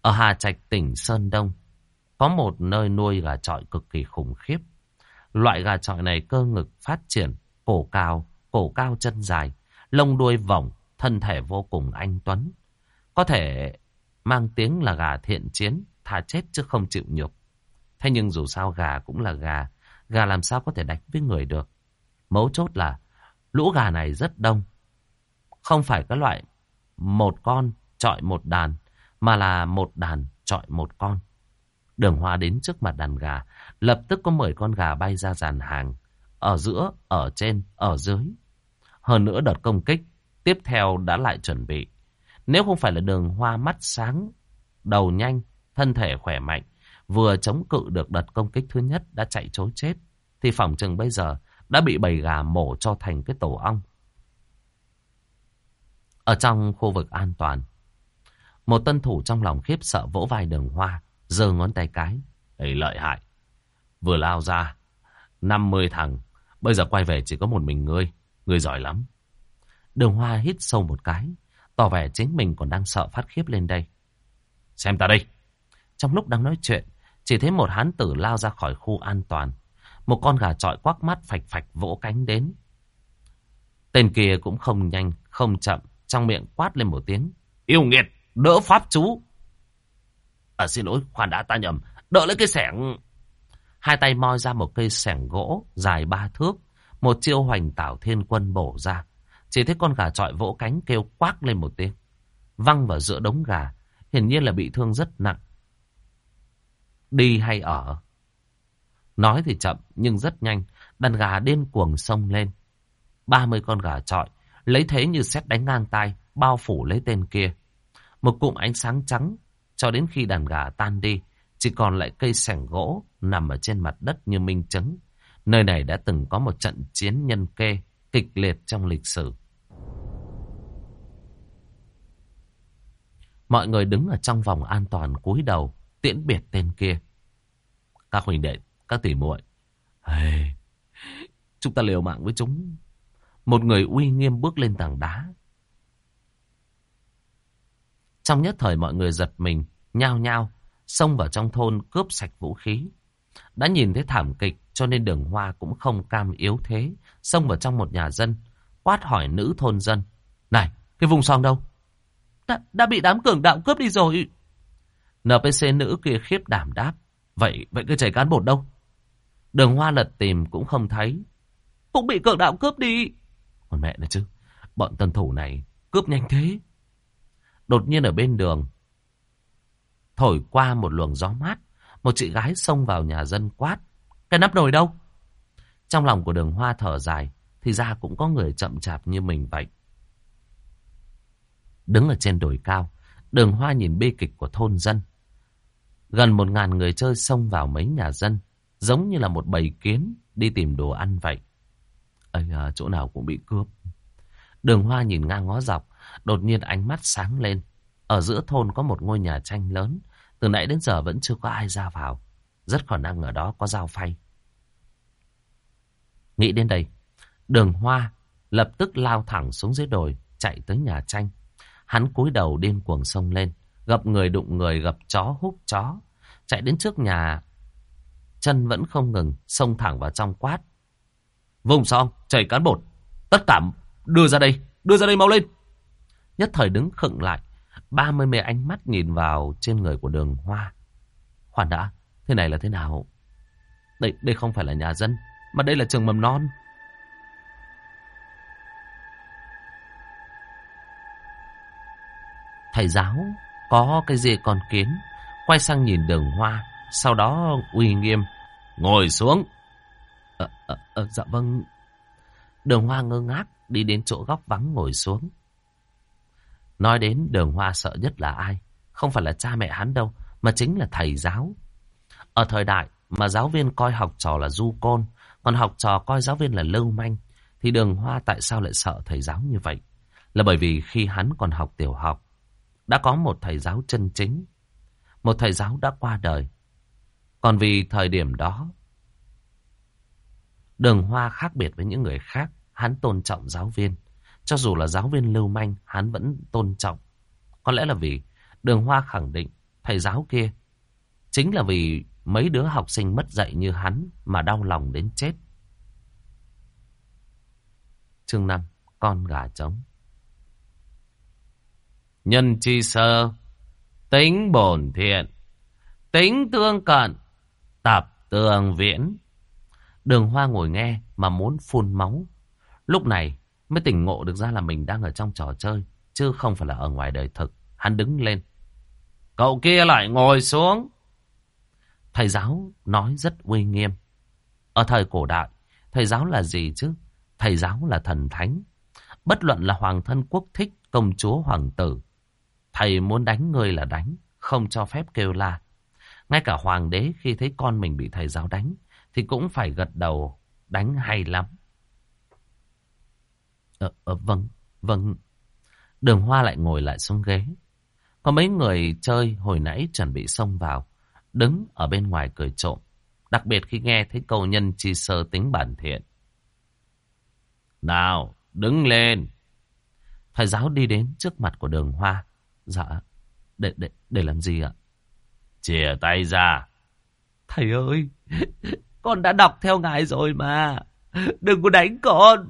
Ở Hà Trạch tỉnh Sơn Đông, có một nơi nuôi gà trọi cực kỳ khủng khiếp. Loại gà trọi này cơ ngực phát triển, cổ cao, cổ cao chân dài, lông đuôi vòng, thân thể vô cùng anh tuấn. Có thể mang tiếng là gà thiện chiến, thà chết chứ không chịu nhục. Thế nhưng dù sao gà cũng là gà, gà làm sao có thể đánh với người được. Mấu chốt là lũ gà này rất đông. Không phải các loại một con chọi một đàn, mà là một đàn chọi một con. Đường Hoa đến trước mặt đàn gà, lập tức có 10 con gà bay ra dàn hàng, ở giữa, ở trên, ở dưới. Hơn nữa đợt công kích, tiếp theo đã lại chuẩn bị. Nếu không phải là đường Hoa mắt sáng, đầu nhanh, thân thể khỏe mạnh, vừa chống cự được đợt công kích thứ nhất đã chạy trối chết, thì phòng chừng bây giờ đã bị bầy gà mổ cho thành cái tổ ong. Ở trong khu vực an toàn, một tân thủ trong lòng khiếp sợ vỗ vai đường hoa, giơ ngón tay cái. Ấy lợi hại. Vừa lao ra, 50 thằng, bây giờ quay về chỉ có một mình ngươi. Ngươi giỏi lắm. Đường hoa hít sâu một cái, tỏ vẻ chính mình còn đang sợ phát khiếp lên đây. Xem ta đây. Trong lúc đang nói chuyện, chỉ thấy một hán tử lao ra khỏi khu an toàn. Một con gà trọi quắc mắt phạch phạch vỗ cánh đến. Tên kia cũng không nhanh, không chậm, trong miệng quát lên một tiếng. Yêu nghiệt, đỡ pháp chú. À xin lỗi, khoan đã ta nhầm. Đỡ lấy cái sẻng. Hai tay moi ra một cây sẻng gỗ dài ba thước. Một chiêu hoành tảo thiên quân bổ ra. Chỉ thấy con gà trọi vỗ cánh kêu quát lên một tiếng. Văng vào giữa đống gà. Hiển nhiên là bị thương rất nặng. Đi hay ở? Nói thì chậm nhưng rất nhanh. Đàn gà điên cuồng sông lên. ba mươi con gà trọi lấy thế như xét đánh ngang tay, bao phủ lấy tên kia. Một cụm ánh sáng trắng, cho đến khi đàn gà tan đi, chỉ còn lại cây sẻng gỗ nằm ở trên mặt đất như minh chứng. Nơi này đã từng có một trận chiến nhân kê, kịch liệt trong lịch sử. Mọi người đứng ở trong vòng an toàn cúi đầu, tiễn biệt tên kia. Các huynh đệ, các tỷ muội, hey, chúng ta liều mạng với chúng một người uy nghiêm bước lên tảng đá. Trong nhất thời mọi người giật mình, nhao nhao, xông vào trong thôn cướp sạch vũ khí. Đã nhìn thấy thảm kịch cho nên đường hoa cũng không cam yếu thế, xông vào trong một nhà dân, quát hỏi nữ thôn dân. Này, cái vùng son đâu? Đã, đã bị đám cường đạo cướp đi rồi. NPC nữ kia khiếp đảm đáp. Vậy, vậy cái chảy cán bột đâu? Đường hoa lật tìm cũng không thấy. Cũng bị cường đạo cướp đi. Còn mẹ nữa chứ. Bọn tân thủ này cướp nhanh thế. Đột nhiên ở bên đường. Thổi qua một luồng gió mát. Một chị gái xông vào nhà dân quát. Cái nắp nồi đâu? Trong lòng của đường hoa thở dài. Thì ra cũng có người chậm chạp như mình vậy. Đứng ở trên đồi cao. Đường hoa nhìn bi kịch của thôn dân. Gần một ngàn người chơi xông vào mấy nhà dân. Giống như là một bầy kiến đi tìm đồ ăn vậy ở chỗ nào cũng bị cướp. Đường hoa nhìn ngang ngó dọc. Đột nhiên ánh mắt sáng lên. Ở giữa thôn có một ngôi nhà tranh lớn. Từ nãy đến giờ vẫn chưa có ai ra vào. Rất khả năng ở đó có dao phay. Nghĩ đến đây. Đường hoa lập tức lao thẳng xuống dưới đồi. Chạy tới nhà tranh. Hắn cúi đầu điên cuồng sông lên. Gặp người đụng người, gặp chó hút chó. Chạy đến trước nhà. Chân vẫn không ngừng, xông thẳng vào trong quát. Vùng xong, chảy cán bột. Tất cả đưa ra đây, đưa ra đây mau lên. Nhất thời đứng khựng lại. Ba mươi mê ánh mắt nhìn vào trên người của đường hoa. Khoan đã, thế này là thế nào? Đây, đây không phải là nhà dân, mà đây là trường mầm non. Thầy giáo có cái gì còn kiến, quay sang nhìn đường hoa, sau đó uy nghiêm, ngồi xuống à, à, dạ vâng. Đường hoa ngơ ngác đi đến chỗ góc vắng ngồi xuống. Nói đến đường hoa sợ nhất là ai? Không phải là cha mẹ hắn đâu, mà chính là thầy giáo. Ở thời đại mà giáo viên coi học trò là du côn, còn học trò coi giáo viên là lưu manh, thì đường hoa tại sao lại sợ thầy giáo như vậy? Là bởi vì khi hắn còn học tiểu học, đã có một thầy giáo chân chính. Một thầy giáo đã qua đời. Còn vì thời điểm đó, đường hoa khác biệt với những người khác, hắn tôn trọng giáo viên. Cho dù là giáo viên lưu manh, hắn vẫn tôn trọng. Có lẽ là vì đường hoa khẳng định thầy giáo kia chính là vì mấy đứa học sinh mất dạy như hắn mà đau lòng đến chết. Chương 5 Con gà trống Nhân chi sơ Tính bổn thiện Tính tương cận Tập tường viễn Đường hoa ngồi nghe mà muốn phun máu. Lúc này mới tỉnh ngộ được ra là mình đang ở trong trò chơi, Chứ không phải là ở ngoài đời thực. Hắn đứng lên. Cậu kia lại ngồi xuống. Thầy giáo nói rất uy nghiêm. Ở thời cổ đại, Thầy giáo là gì chứ? Thầy giáo là thần thánh. Bất luận là hoàng thân quốc thích, Công chúa, hoàng tử, Thầy muốn đánh người là đánh, Không cho phép kêu la. Ngay cả hoàng đế khi thấy con mình bị thầy giáo đánh thì cũng phải gật đầu Đánh hay lắm. Ờ, ờ vâng, vâng. Đường hoa lại ngồi lại xuống ghế. Có mấy người chơi hồi nãy chuẩn bị xông vào Đứng ở bên ngoài cười trộm Đặc biệt khi nghe thấy câu nhân chi sơ tính bản thiện. Nào, đứng lên. Thầy giáo đi đến trước mặt của đường hoa. Dạ, để, để, để làm gì ạ? Chìa tay ra. Thầy ơi, con đã đọc theo ngài rồi mà. Đừng có đánh con.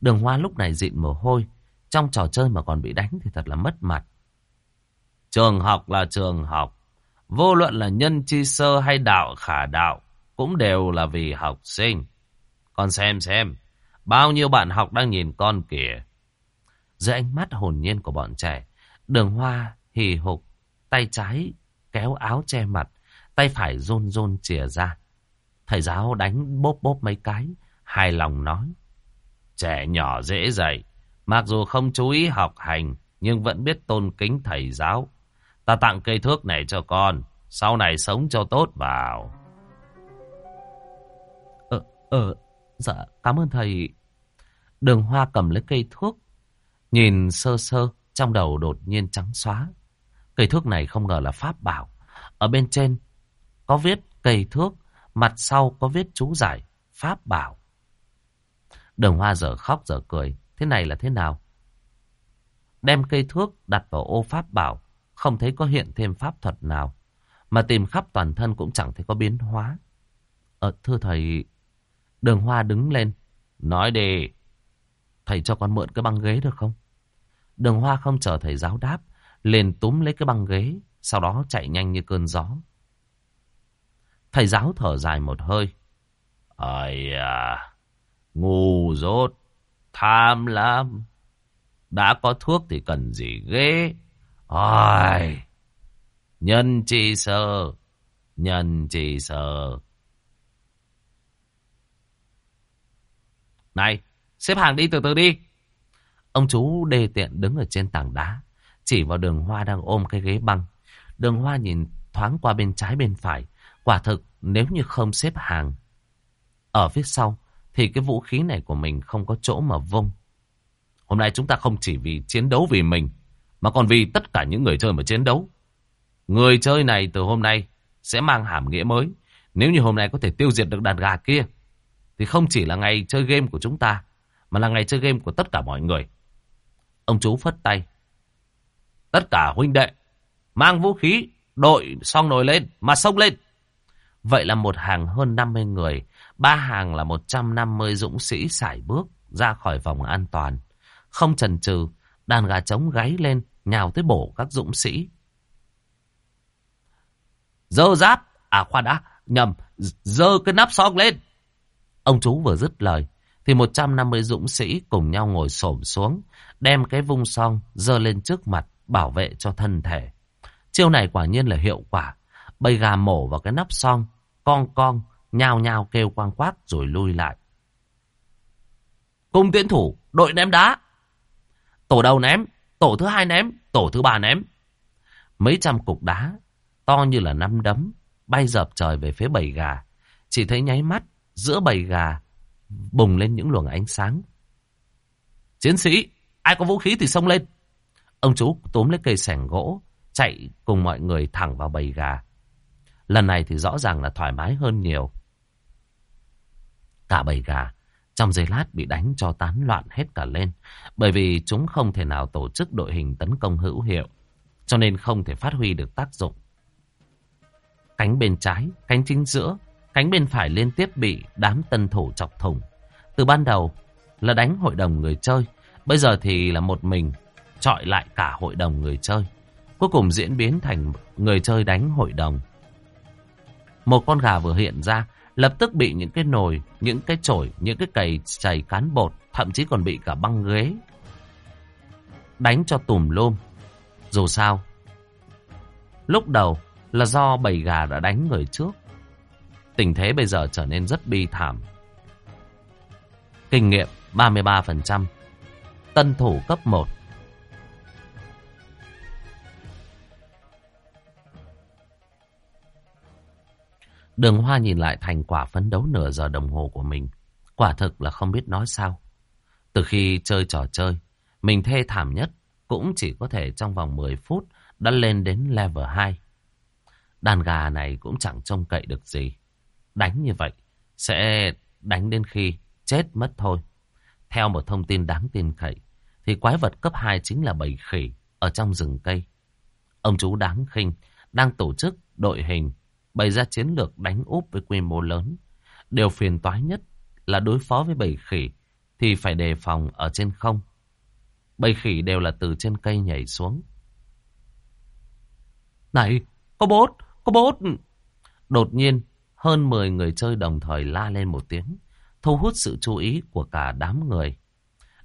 Đường Hoa lúc này dịn mồ hôi. Trong trò chơi mà còn bị đánh thì thật là mất mặt. Trường học là trường học. Vô luận là nhân chi sơ hay đạo khả đạo. Cũng đều là vì học sinh. Con xem xem. Bao nhiêu bạn học đang nhìn con kìa. Dưới ánh mắt hồn nhiên của bọn trẻ. Đường hoa hì hục, tay trái kéo áo che mặt, tay phải rôn rôn chìa ra. Thầy giáo đánh bốp bốp mấy cái, hài lòng nói. Trẻ nhỏ dễ dạy, mặc dù không chú ý học hành, nhưng vẫn biết tôn kính thầy giáo. Ta tặng cây thước này cho con, sau này sống cho tốt vào. Ờ, ờ, dạ, cảm ơn thầy. Đường hoa cầm lấy cây thước nhìn sơ sơ, trong đầu đột nhiên trắng xóa. Cây thước này không ngờ là pháp bảo. Ở bên trên có viết cây thước, mặt sau có viết chú giải pháp bảo. Đường hoa giờ khóc giờ cười. Thế này là thế nào? Đem cây thước đặt vào ô pháp bảo. Không thấy có hiện thêm pháp thuật nào. Mà tìm khắp toàn thân cũng chẳng thấy có biến hóa. Ờ, thưa thầy, đường hoa đứng lên. Nói đi. Thầy cho con mượn cái băng ghế được không? Đường hoa không chờ thầy giáo đáp, liền túm lấy cái băng ghế, sau đó chạy nhanh như cơn gió. Thầy giáo thở dài một hơi. Ây à, ngu dốt, tham lam. Đã có thuốc thì cần gì ghê. Ôi, nhân chi sơ, nhân chi sơ. Này, xếp hàng đi từ từ đi. Ông chú đề tiện đứng ở trên tảng đá, chỉ vào đường hoa đang ôm cái ghế băng. Đường hoa nhìn thoáng qua bên trái bên phải. Quả thực, nếu như không xếp hàng ở phía sau, thì cái vũ khí này của mình không có chỗ mà vung. Hôm nay chúng ta không chỉ vì chiến đấu vì mình, mà còn vì tất cả những người chơi mà chiến đấu. Người chơi này từ hôm nay sẽ mang hàm nghĩa mới. Nếu như hôm nay có thể tiêu diệt được đàn gà kia, thì không chỉ là ngày chơi game của chúng ta, mà là ngày chơi game của tất cả mọi người. Ông chú phất tay. Tất cả huynh đệ, mang vũ khí, đội song nồi lên, mà xông lên. Vậy là một hàng hơn 50 người, ba hàng là 150 dũng sĩ sải bước ra khỏi vòng an toàn. Không chần chừ, đàn gà trống gáy lên, nhào tới bổ các dũng sĩ. Dơ giáp, à khoan đã, nhầm, dơ cái nắp song lên. Ông chú vừa dứt lời, thì 150 dũng sĩ cùng nhau ngồi xổm xuống, đem cái vung song dơ lên trước mặt, bảo vệ cho thân thể. Chiêu này quả nhiên là hiệu quả. Bầy gà mổ vào cái nắp song, con con, nhào nhào kêu quang quát rồi lui lại. Cung tiễn thủ, đội ném đá. Tổ đầu ném, tổ thứ hai ném, tổ thứ ba ném. Mấy trăm cục đá, to như là năm đấm, bay dập trời về phía bầy gà. Chỉ thấy nháy mắt, giữa bầy gà, bùng lên những luồng ánh sáng. Chiến sĩ, ai có vũ khí thì xông lên. Ông chú túm lấy cây sẻng gỗ, chạy cùng mọi người thẳng vào bầy gà. Lần này thì rõ ràng là thoải mái hơn nhiều. Cả bầy gà trong giây lát bị đánh cho tán loạn hết cả lên. Bởi vì chúng không thể nào tổ chức đội hình tấn công hữu hiệu. Cho nên không thể phát huy được tác dụng. Cánh bên trái, cánh chính giữa, cánh bên phải liên tiếp bị đám tân thủ chọc thủng. Từ ban đầu là đánh hội đồng người chơi. Bây giờ thì là một mình trọi lại cả hội đồng người chơi. Cuối cùng diễn biến thành người chơi đánh hội đồng. Một con gà vừa hiện ra, lập tức bị những cái nồi, những cái chổi, những cái cày chày cán bột, thậm chí còn bị cả băng ghế. Đánh cho tùm lôm. Dù sao, lúc đầu là do bầy gà đã đánh người trước. Tình thế bây giờ trở nên rất bi thảm. Kinh nghiệm 33%. Tân thủ cấp 1. Đường Hoa nhìn lại thành quả phấn đấu nửa giờ đồng hồ của mình. Quả thực là không biết nói sao. Từ khi chơi trò chơi, mình thê thảm nhất cũng chỉ có thể trong vòng 10 phút đã lên đến level 2. Đàn gà này cũng chẳng trông cậy được gì. Đánh như vậy sẽ đánh đến khi chết mất thôi. Theo một thông tin đáng tin cậy, thì quái vật cấp 2 chính là bầy khỉ ở trong rừng cây. Ông chú đáng khinh đang tổ chức đội hình bày ra chiến lược đánh úp với quy mô lớn. Điều phiền toái nhất là đối phó với bầy khỉ thì phải đề phòng ở trên không. Bầy khỉ đều là từ trên cây nhảy xuống. Này, có bốt, có bốt. Đột nhiên, hơn 10 người chơi đồng thời la lên một tiếng, thu hút sự chú ý của cả đám người.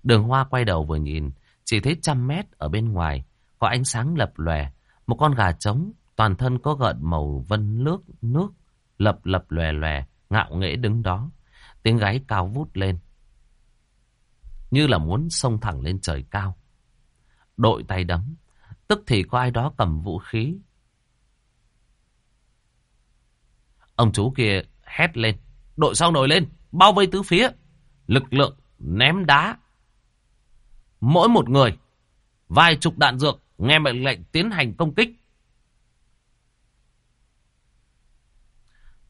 Đường hoa quay đầu vừa nhìn, chỉ thấy trăm mét ở bên ngoài, có ánh sáng lập lòe, một con gà trống Toàn thân có gợn màu vân nước, nước, lập lập lòe lòe, ngạo nghễ đứng đó. Tiếng gáy cao vút lên. Như là muốn xông thẳng lên trời cao. Đội tay đấm. Tức thì có ai đó cầm vũ khí. Ông chú kia hét lên. Đội sau nổi lên. Bao vây tứ phía. Lực lượng ném đá. Mỗi một người. Vài chục đạn dược. Nghe mệnh lệnh tiến hành công kích.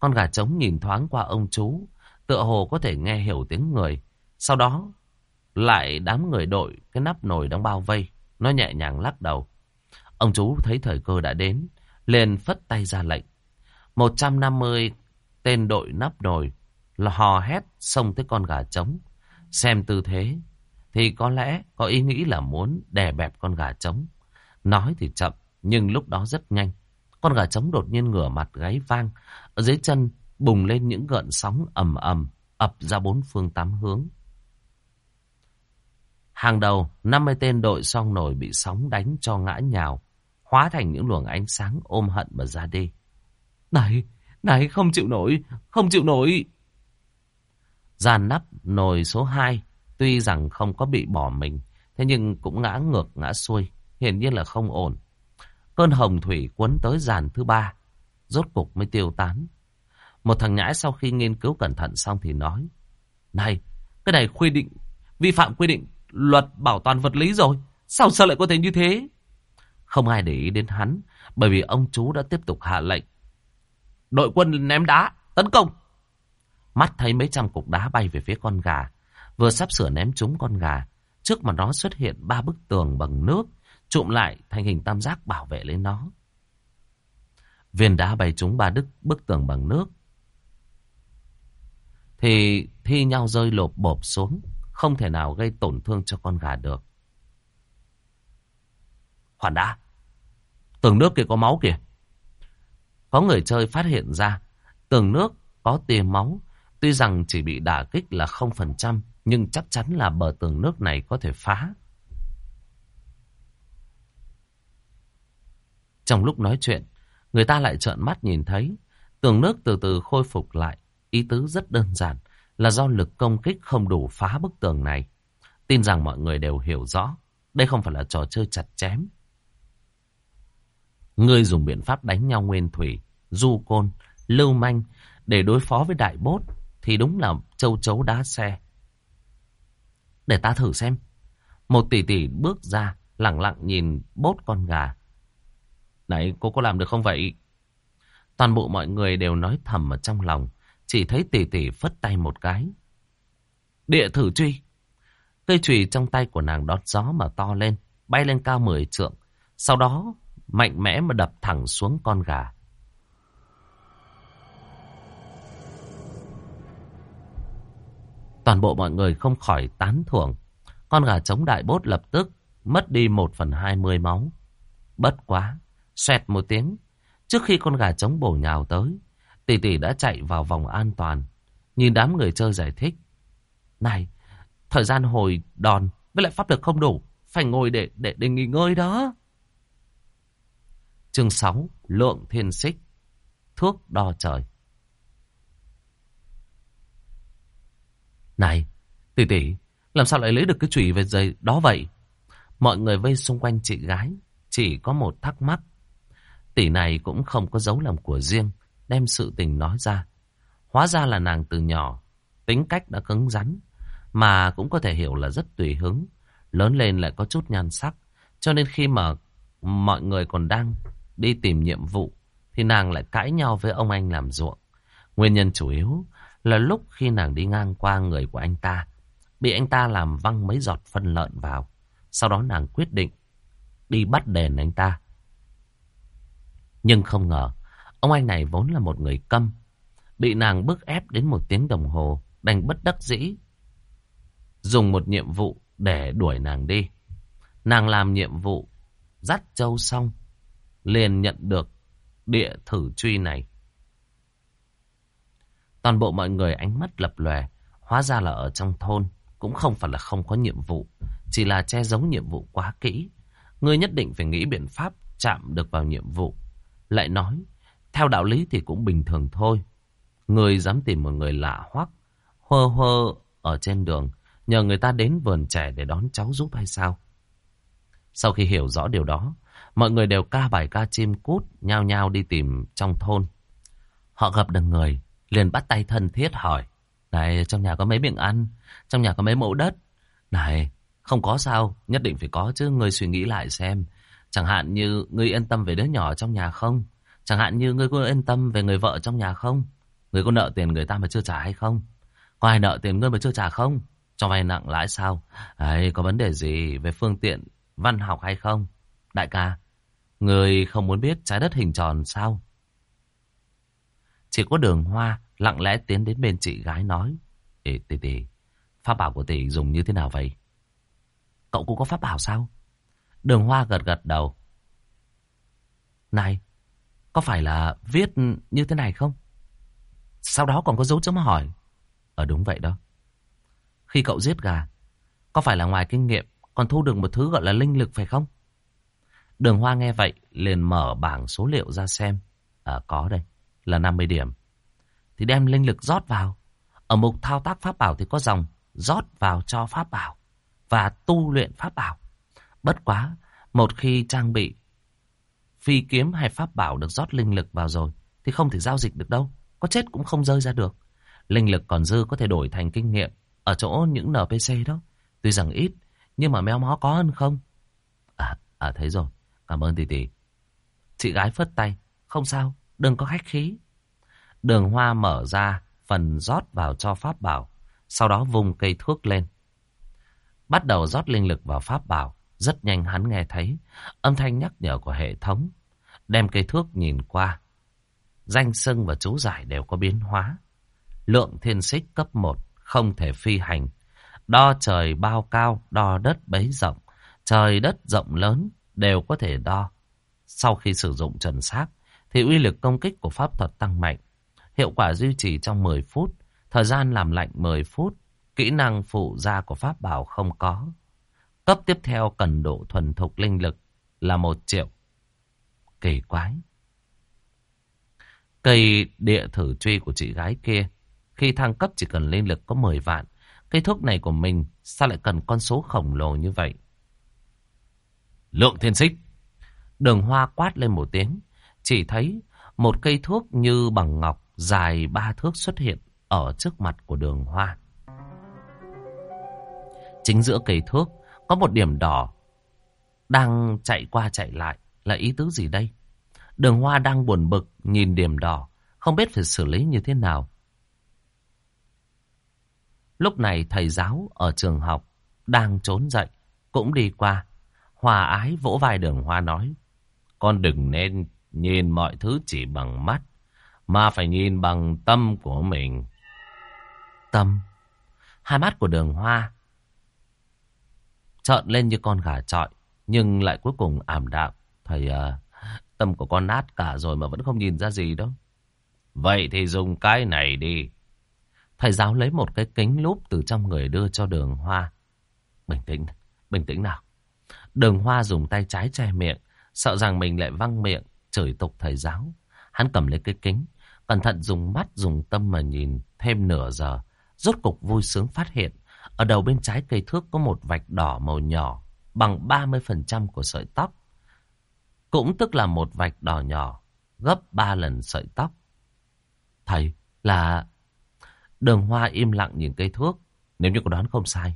Con gà trống nhìn thoáng qua ông chú, tựa hồ có thể nghe hiểu tiếng người. Sau đó, lại đám người đội cái nắp nồi đang bao vây. Nó nhẹ nhàng lắc đầu. Ông chú thấy thời cơ đã đến, liền phất tay ra lệnh. 150 tên đội nắp nồi là hò hét xông tới con gà trống. Xem tư thế, thì có lẽ có ý nghĩ là muốn đè bẹp con gà trống. Nói thì chậm, Nhưng lúc đó rất nhanh. Con gà trống đột nhiên ngửa mặt gáy vang. Ở dưới chân bùng lên những gợn sóng ầm ầm ập ra bốn phương tám hướng. Hàng đầu, 50 tên đội song nổi bị sóng đánh cho ngã nhào, hóa thành những luồng ánh sáng ôm hận mà ra đi. Này, này, không chịu nổi, không chịu nổi. Giàn nắp nồi số 2, tuy rằng không có bị bỏ mình, thế nhưng cũng ngã ngược ngã xuôi, hiển nhiên là không ổn. Cơn hồng thủy cuốn tới giàn thứ ba, rốt cục mới tiêu tán. Một thằng nhãi sau khi nghiên cứu cẩn thận xong thì nói, Này, cái này quy định, vi phạm quy định luật bảo toàn vật lý rồi. Sao sao lại có thể như thế? Không ai để ý đến hắn, bởi vì ông chú đã tiếp tục hạ lệnh. Đội quân ném đá, tấn công. Mắt thấy mấy trăm cục đá bay về phía con gà. Vừa sắp sửa ném trúng con gà. Trước mặt nó xuất hiện ba bức tường bằng nước, trụm lại thành hình tam giác bảo vệ lấy nó. Viên đá bay trúng ba đức bức tường bằng nước. Thì thi nhau rơi lộp bộp xuống không thể nào gây tổn thương cho con gà được. Hoàn đã. Tường nước kia có máu kìa. Có người chơi phát hiện ra tường nước có tia máu. Tuy rằng chỉ bị đả kích là 0%, nhưng chắc chắn là bờ tường nước này có thể phá. Trong lúc nói chuyện, người ta lại trợn mắt nhìn thấy tường nước từ từ khôi phục lại. Ý tứ rất đơn giản là do lực công kích không đủ phá bức tường này. Tin rằng mọi người đều hiểu rõ, đây không phải là trò chơi chặt chém. Người dùng biện pháp đánh nhau nguyên thủy, du côn, lưu manh để đối phó với đại bốt thì đúng là châu chấu đá xe. Để ta thử xem. Một tỷ tỷ bước ra, lặng lặng nhìn bốt con gà. Này, cô có làm được không vậy? Toàn bộ mọi người đều nói thầm ở trong lòng. Chỉ thấy tỷ tỷ phất tay một cái. Địa thử truy. Cây chùy trong tay của nàng đón gió mà to lên, bay lên cao mười trượng. Sau đó mạnh mẽ mà đập thẳng xuống con gà. Toàn bộ mọi người không khỏi tán thưởng. Con gà chống đại bốt lập tức mất đi một phần hai mươi máu. Bất quá, xoẹt một tiếng. Trước khi con gà chống bổ nhào tới, Tỷ tỷ đã chạy vào vòng an toàn. Nhìn đám người chơi giải thích. Này, thời gian hồi đòn với lại pháp lực không đủ. Phải ngồi để, để, để nghỉ ngơi đó. Chương 6. Lượng thiên xích. Thước đo trời. Này, tỷ tỷ, làm sao lại lấy được cái chùy về giày đó vậy? Mọi người vây xung quanh chị gái, chỉ có một thắc mắc. Tỷ này cũng không có dấu lòng của riêng, đem sự tình nói ra. Hóa ra là nàng từ nhỏ, tính cách đã cứng rắn, mà cũng có thể hiểu là rất tùy hứng, lớn lên lại có chút nhan sắc. Cho nên khi mà mọi người còn đang đi tìm nhiệm vụ, thì nàng lại cãi nhau với ông anh làm ruộng. Nguyên nhân chủ yếu là lúc khi nàng đi ngang qua người của anh ta, bị anh ta làm văng mấy giọt phân lợn vào. Sau đó nàng quyết định đi bắt đền anh ta. Nhưng không ngờ, Ông anh này vốn là một người câm. Bị nàng bức ép đến một tiếng đồng hồ, đành bất đắc dĩ. Dùng một nhiệm vụ để đuổi nàng đi. Nàng làm nhiệm vụ, dắt châu xong, liền nhận được địa thử truy này. Toàn bộ mọi người ánh mắt lập lòe, hóa ra là ở trong thôn, cũng không phải là không có nhiệm vụ, chỉ là che giấu nhiệm vụ quá kỹ. Ngươi nhất định phải nghĩ biện pháp chạm được vào nhiệm vụ. Lại nói, theo đạo lý thì cũng bình thường thôi. Người dám tìm một người lạ hoắc, hơ hơ ở trên đường, nhờ người ta đến vườn trẻ để đón cháu giúp hay sao? Sau khi hiểu rõ điều đó, mọi người đều ca bài ca chim cút, nhao nhao đi tìm trong thôn. Họ gặp được người, liền bắt tay thân thiết hỏi. Này, trong nhà có mấy miệng ăn? Trong nhà có mấy mẫu đất? Này, không có sao, nhất định phải có chứ, người suy nghĩ lại xem. Chẳng hạn như ngươi yên tâm về đứa nhỏ trong nhà không? Chẳng hạn như ngươi có yên tâm về người vợ trong nhà không? Ngươi có nợ tiền người ta mà chưa trả hay không? Có ai nợ tiền ngươi mà chưa trả không? Cho vay nặng lãi sao? Ấy, có vấn đề gì về phương tiện văn học hay không? Đại ca, người không muốn biết trái đất hình tròn sao? Chỉ có đường hoa lặng lẽ tiến đến bên chị gái nói. Ê, tỷ tỷ, pháp bảo của tỷ dùng như thế nào vậy? Cậu cũng có pháp bảo sao? Đường hoa gật gật đầu. Này, có phải là viết như thế này không? Sau đó còn có dấu chấm hỏi. Ờ đúng vậy đó. Khi cậu giết gà, có phải là ngoài kinh nghiệm còn thu được một thứ gọi là linh lực phải không? Đường Hoa nghe vậy liền mở bảng số liệu ra xem. À có đây, là 50 điểm. Thì đem linh lực rót vào. Ở mục thao tác pháp bảo thì có dòng rót vào cho pháp bảo và tu luyện pháp bảo. Bất quá, một khi trang bị phi kiếm hay pháp bảo được rót linh lực vào rồi thì không thể giao dịch được đâu. Có chết cũng không rơi ra được. Linh lực còn dư có thể đổi thành kinh nghiệm ở chỗ những NPC đó. Tuy rằng ít, nhưng mà meo mó có hơn không? À, à thấy rồi. Cảm ơn tỷ tỷ. Chị gái phất tay. Không sao, đừng có khách khí. Đường hoa mở ra phần rót vào cho pháp bảo. Sau đó vùng cây thuốc lên. Bắt đầu rót linh lực vào pháp bảo. Rất nhanh hắn nghe thấy âm thanh nhắc nhở của hệ thống. Đem cây thước nhìn qua. Danh sưng và chú giải đều có biến hóa. Lượng thiên xích cấp 1 không thể phi hành. Đo trời bao cao, đo đất bấy rộng. Trời đất rộng lớn đều có thể đo. Sau khi sử dụng trần sát, thì uy lực công kích của pháp thuật tăng mạnh. Hiệu quả duy trì trong 10 phút, thời gian làm lạnh 10 phút, kỹ năng phụ gia của pháp bảo không có. Cấp tiếp theo cần độ thuần thục linh lực là 1 triệu. Kỳ quái. Cây địa thử truy của chị gái kia, khi thăng cấp chỉ cần linh lực có 10 vạn. Cây thuốc này của mình sao lại cần con số khổng lồ như vậy? Lượng thiên xích. Đường hoa quát lên một tiếng. Chỉ thấy một cây thuốc như bằng ngọc dài ba thước xuất hiện ở trước mặt của đường hoa. Chính giữa cây thuốc có một điểm đỏ đang chạy qua chạy lại. Là ý tứ gì đây? Đường hoa đang buồn bực nhìn điểm đỏ, không biết phải xử lý như thế nào. Lúc này thầy giáo ở trường học đang trốn dậy, cũng đi qua. Hòa ái vỗ vai đường hoa nói. Con đừng nên nhìn mọi thứ chỉ bằng mắt, mà phải nhìn bằng tâm của mình. Tâm? Hai mắt của đường hoa trợn lên như con gà trọi, nhưng lại cuối cùng ảm đạm. Thầy à, tâm của con nát cả rồi mà vẫn không nhìn ra gì đâu. Vậy thì dùng cái này đi. Thầy giáo lấy một cái kính lúp từ trong người đưa cho đường hoa. Bình tĩnh, bình tĩnh nào. Đường hoa dùng tay trái che miệng, sợ rằng mình lại văng miệng, chửi tục thầy giáo. Hắn cầm lấy cái kính, cẩn thận dùng mắt dùng tâm mà nhìn thêm nửa giờ. Rốt cục vui sướng phát hiện, ở đầu bên trái cây thước có một vạch đỏ màu nhỏ, bằng 30% của sợi tóc. Cũng tức là một vạch đỏ nhỏ, gấp 3 lần sợi tóc. Thầy, là... Đường hoa im lặng nhìn cây thước Nếu như có đoán không sai,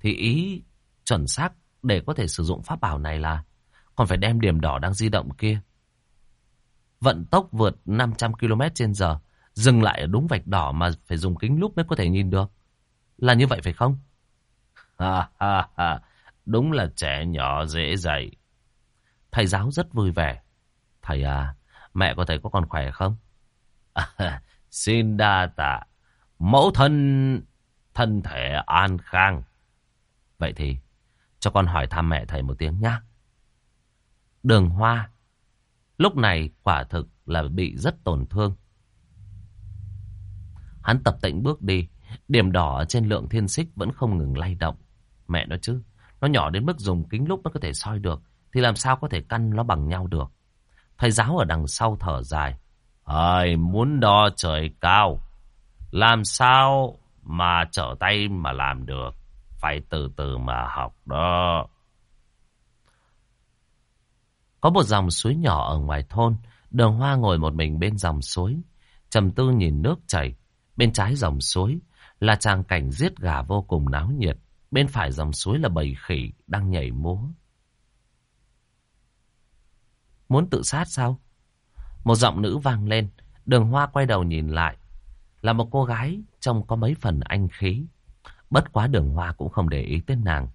thì ý chuẩn xác để có thể sử dụng pháp bảo này là còn phải đem điểm đỏ đang di động kia. Vận tốc vượt 500 km trên giờ, dừng lại ở đúng vạch đỏ mà phải dùng kính lúp mới có thể nhìn được. Là như vậy phải không? Ha ha ha, đúng là trẻ nhỏ dễ dạy. Thầy giáo rất vui vẻ. Thầy à, mẹ của thầy có còn khỏe không? À, xin đa tạ. Mẫu thân thân thể an khang. Vậy thì cho con hỏi thăm mẹ thầy một tiếng nhá. Đường Hoa lúc này quả thực là bị rất tổn thương. Hắn tập tĩnh bước đi, điểm đỏ trên lượng thiên xích vẫn không ngừng lay động. Mẹ nó chứ, nó nhỏ đến mức dùng kính lúc nó có thể soi được, thì làm sao có thể căn nó bằng nhau được. Thầy giáo ở đằng sau thở dài. Ơi, muốn đo trời cao, làm sao mà trở tay mà làm được. Phải từ từ mà học đó. Có một dòng suối nhỏ ở ngoài thôn. Đường hoa ngồi một mình bên dòng suối. trầm tư nhìn nước chảy. Bên trái dòng suối là tràng cảnh giết gà vô cùng náo nhiệt. Bên phải dòng suối là bầy khỉ đang nhảy múa. Muốn tự sát sao? Một giọng nữ vang lên. Đường hoa quay đầu nhìn lại. Là một cô gái trông có mấy phần anh khí. Bất quá đường hoa cũng không để ý tên nàng.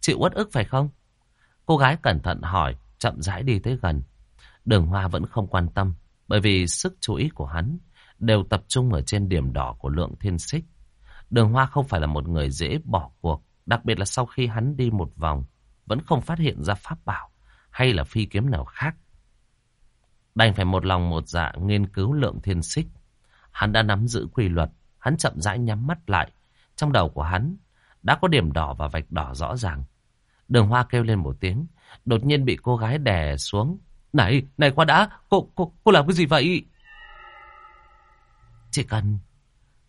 Chịu uất ức phải không? Cô gái cẩn thận hỏi, chậm rãi đi tới gần. Đường hoa vẫn không quan tâm, bởi vì sức chú ý của hắn đều tập trung ở trên điểm đỏ của lượng thiên xích. Đường hoa không phải là một người dễ bỏ cuộc, đặc biệt là sau khi hắn đi một vòng, vẫn không phát hiện ra pháp bảo hay là phi kiếm nào khác. Đành phải một lòng một dạ nghiên cứu lượng thiên xích. Hắn đã nắm giữ quy luật, hắn chậm rãi nhắm mắt lại. Trong đầu của hắn đã có điểm đỏ và vạch đỏ rõ ràng. Đường hoa kêu lên một tiếng, đột nhiên bị cô gái đè xuống. Này, này qua đã, cô, cô, cô làm cái gì vậy? Chỉ cần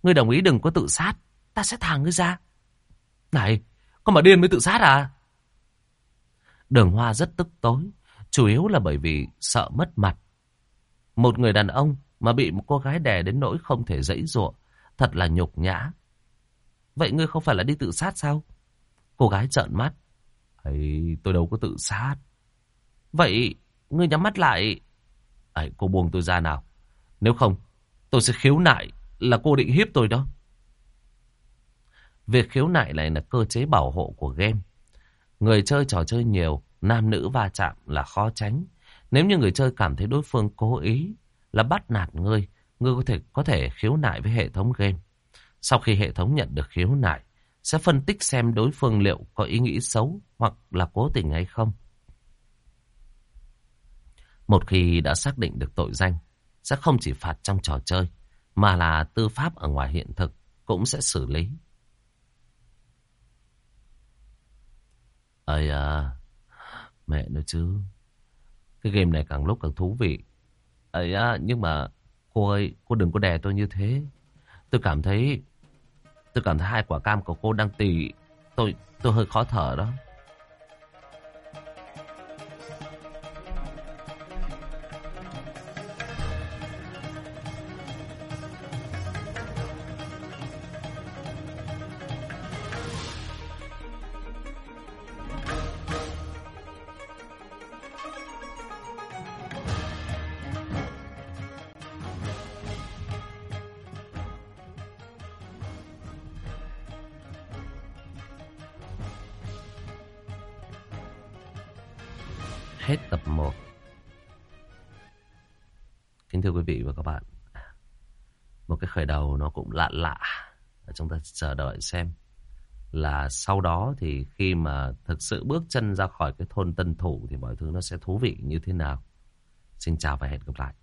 ngươi đồng ý đừng có tự sát, ta sẽ thả ngươi ra. Này, con mà điên mới tự sát à? Đường hoa rất tức tối, chủ yếu là bởi vì sợ mất mặt. Một người đàn ông mà bị một cô gái đè đến nỗi không thể dãy dụa, thật là nhục nhã. Vậy ngươi không phải là đi tự sát sao? Cô gái trợn mắt. Ấy, tôi đâu có tự sát. Vậy, ngươi nhắm mắt lại. Ấy, cô buông tôi ra nào. Nếu không, tôi sẽ khiếu nại là cô định hiếp tôi đó. Việc khiếu nại này là cơ chế bảo hộ của game. Người chơi trò chơi nhiều, nam nữ va chạm là khó tránh. Nếu như người chơi cảm thấy đối phương cố ý là bắt nạt ngươi, ngươi có thể có thể khiếu nại với hệ thống game. Sau khi hệ thống nhận được khiếu nại, sẽ phân tích xem đối phương liệu có ý nghĩ xấu hoặc là cố tình hay không. Một khi đã xác định được tội danh, sẽ không chỉ phạt trong trò chơi, mà là tư pháp ở ngoài hiện thực cũng sẽ xử lý. Ây à, mẹ nói chứ, cái game này càng lúc càng thú vị. Ấy à, nhưng mà cô ơi, cô đừng có đè tôi như thế. Tôi cảm thấy, tôi cảm thấy hai quả cam của cô đang tì, tôi, tôi hơi khó thở đó. Lạ. Chúng ta chờ đợi xem Là sau đó thì khi mà thực sự bước chân ra khỏi cái thôn Tân Thủ Thì mọi thứ nó sẽ thú vị như thế nào. Xin chào và hẹn gặp lại.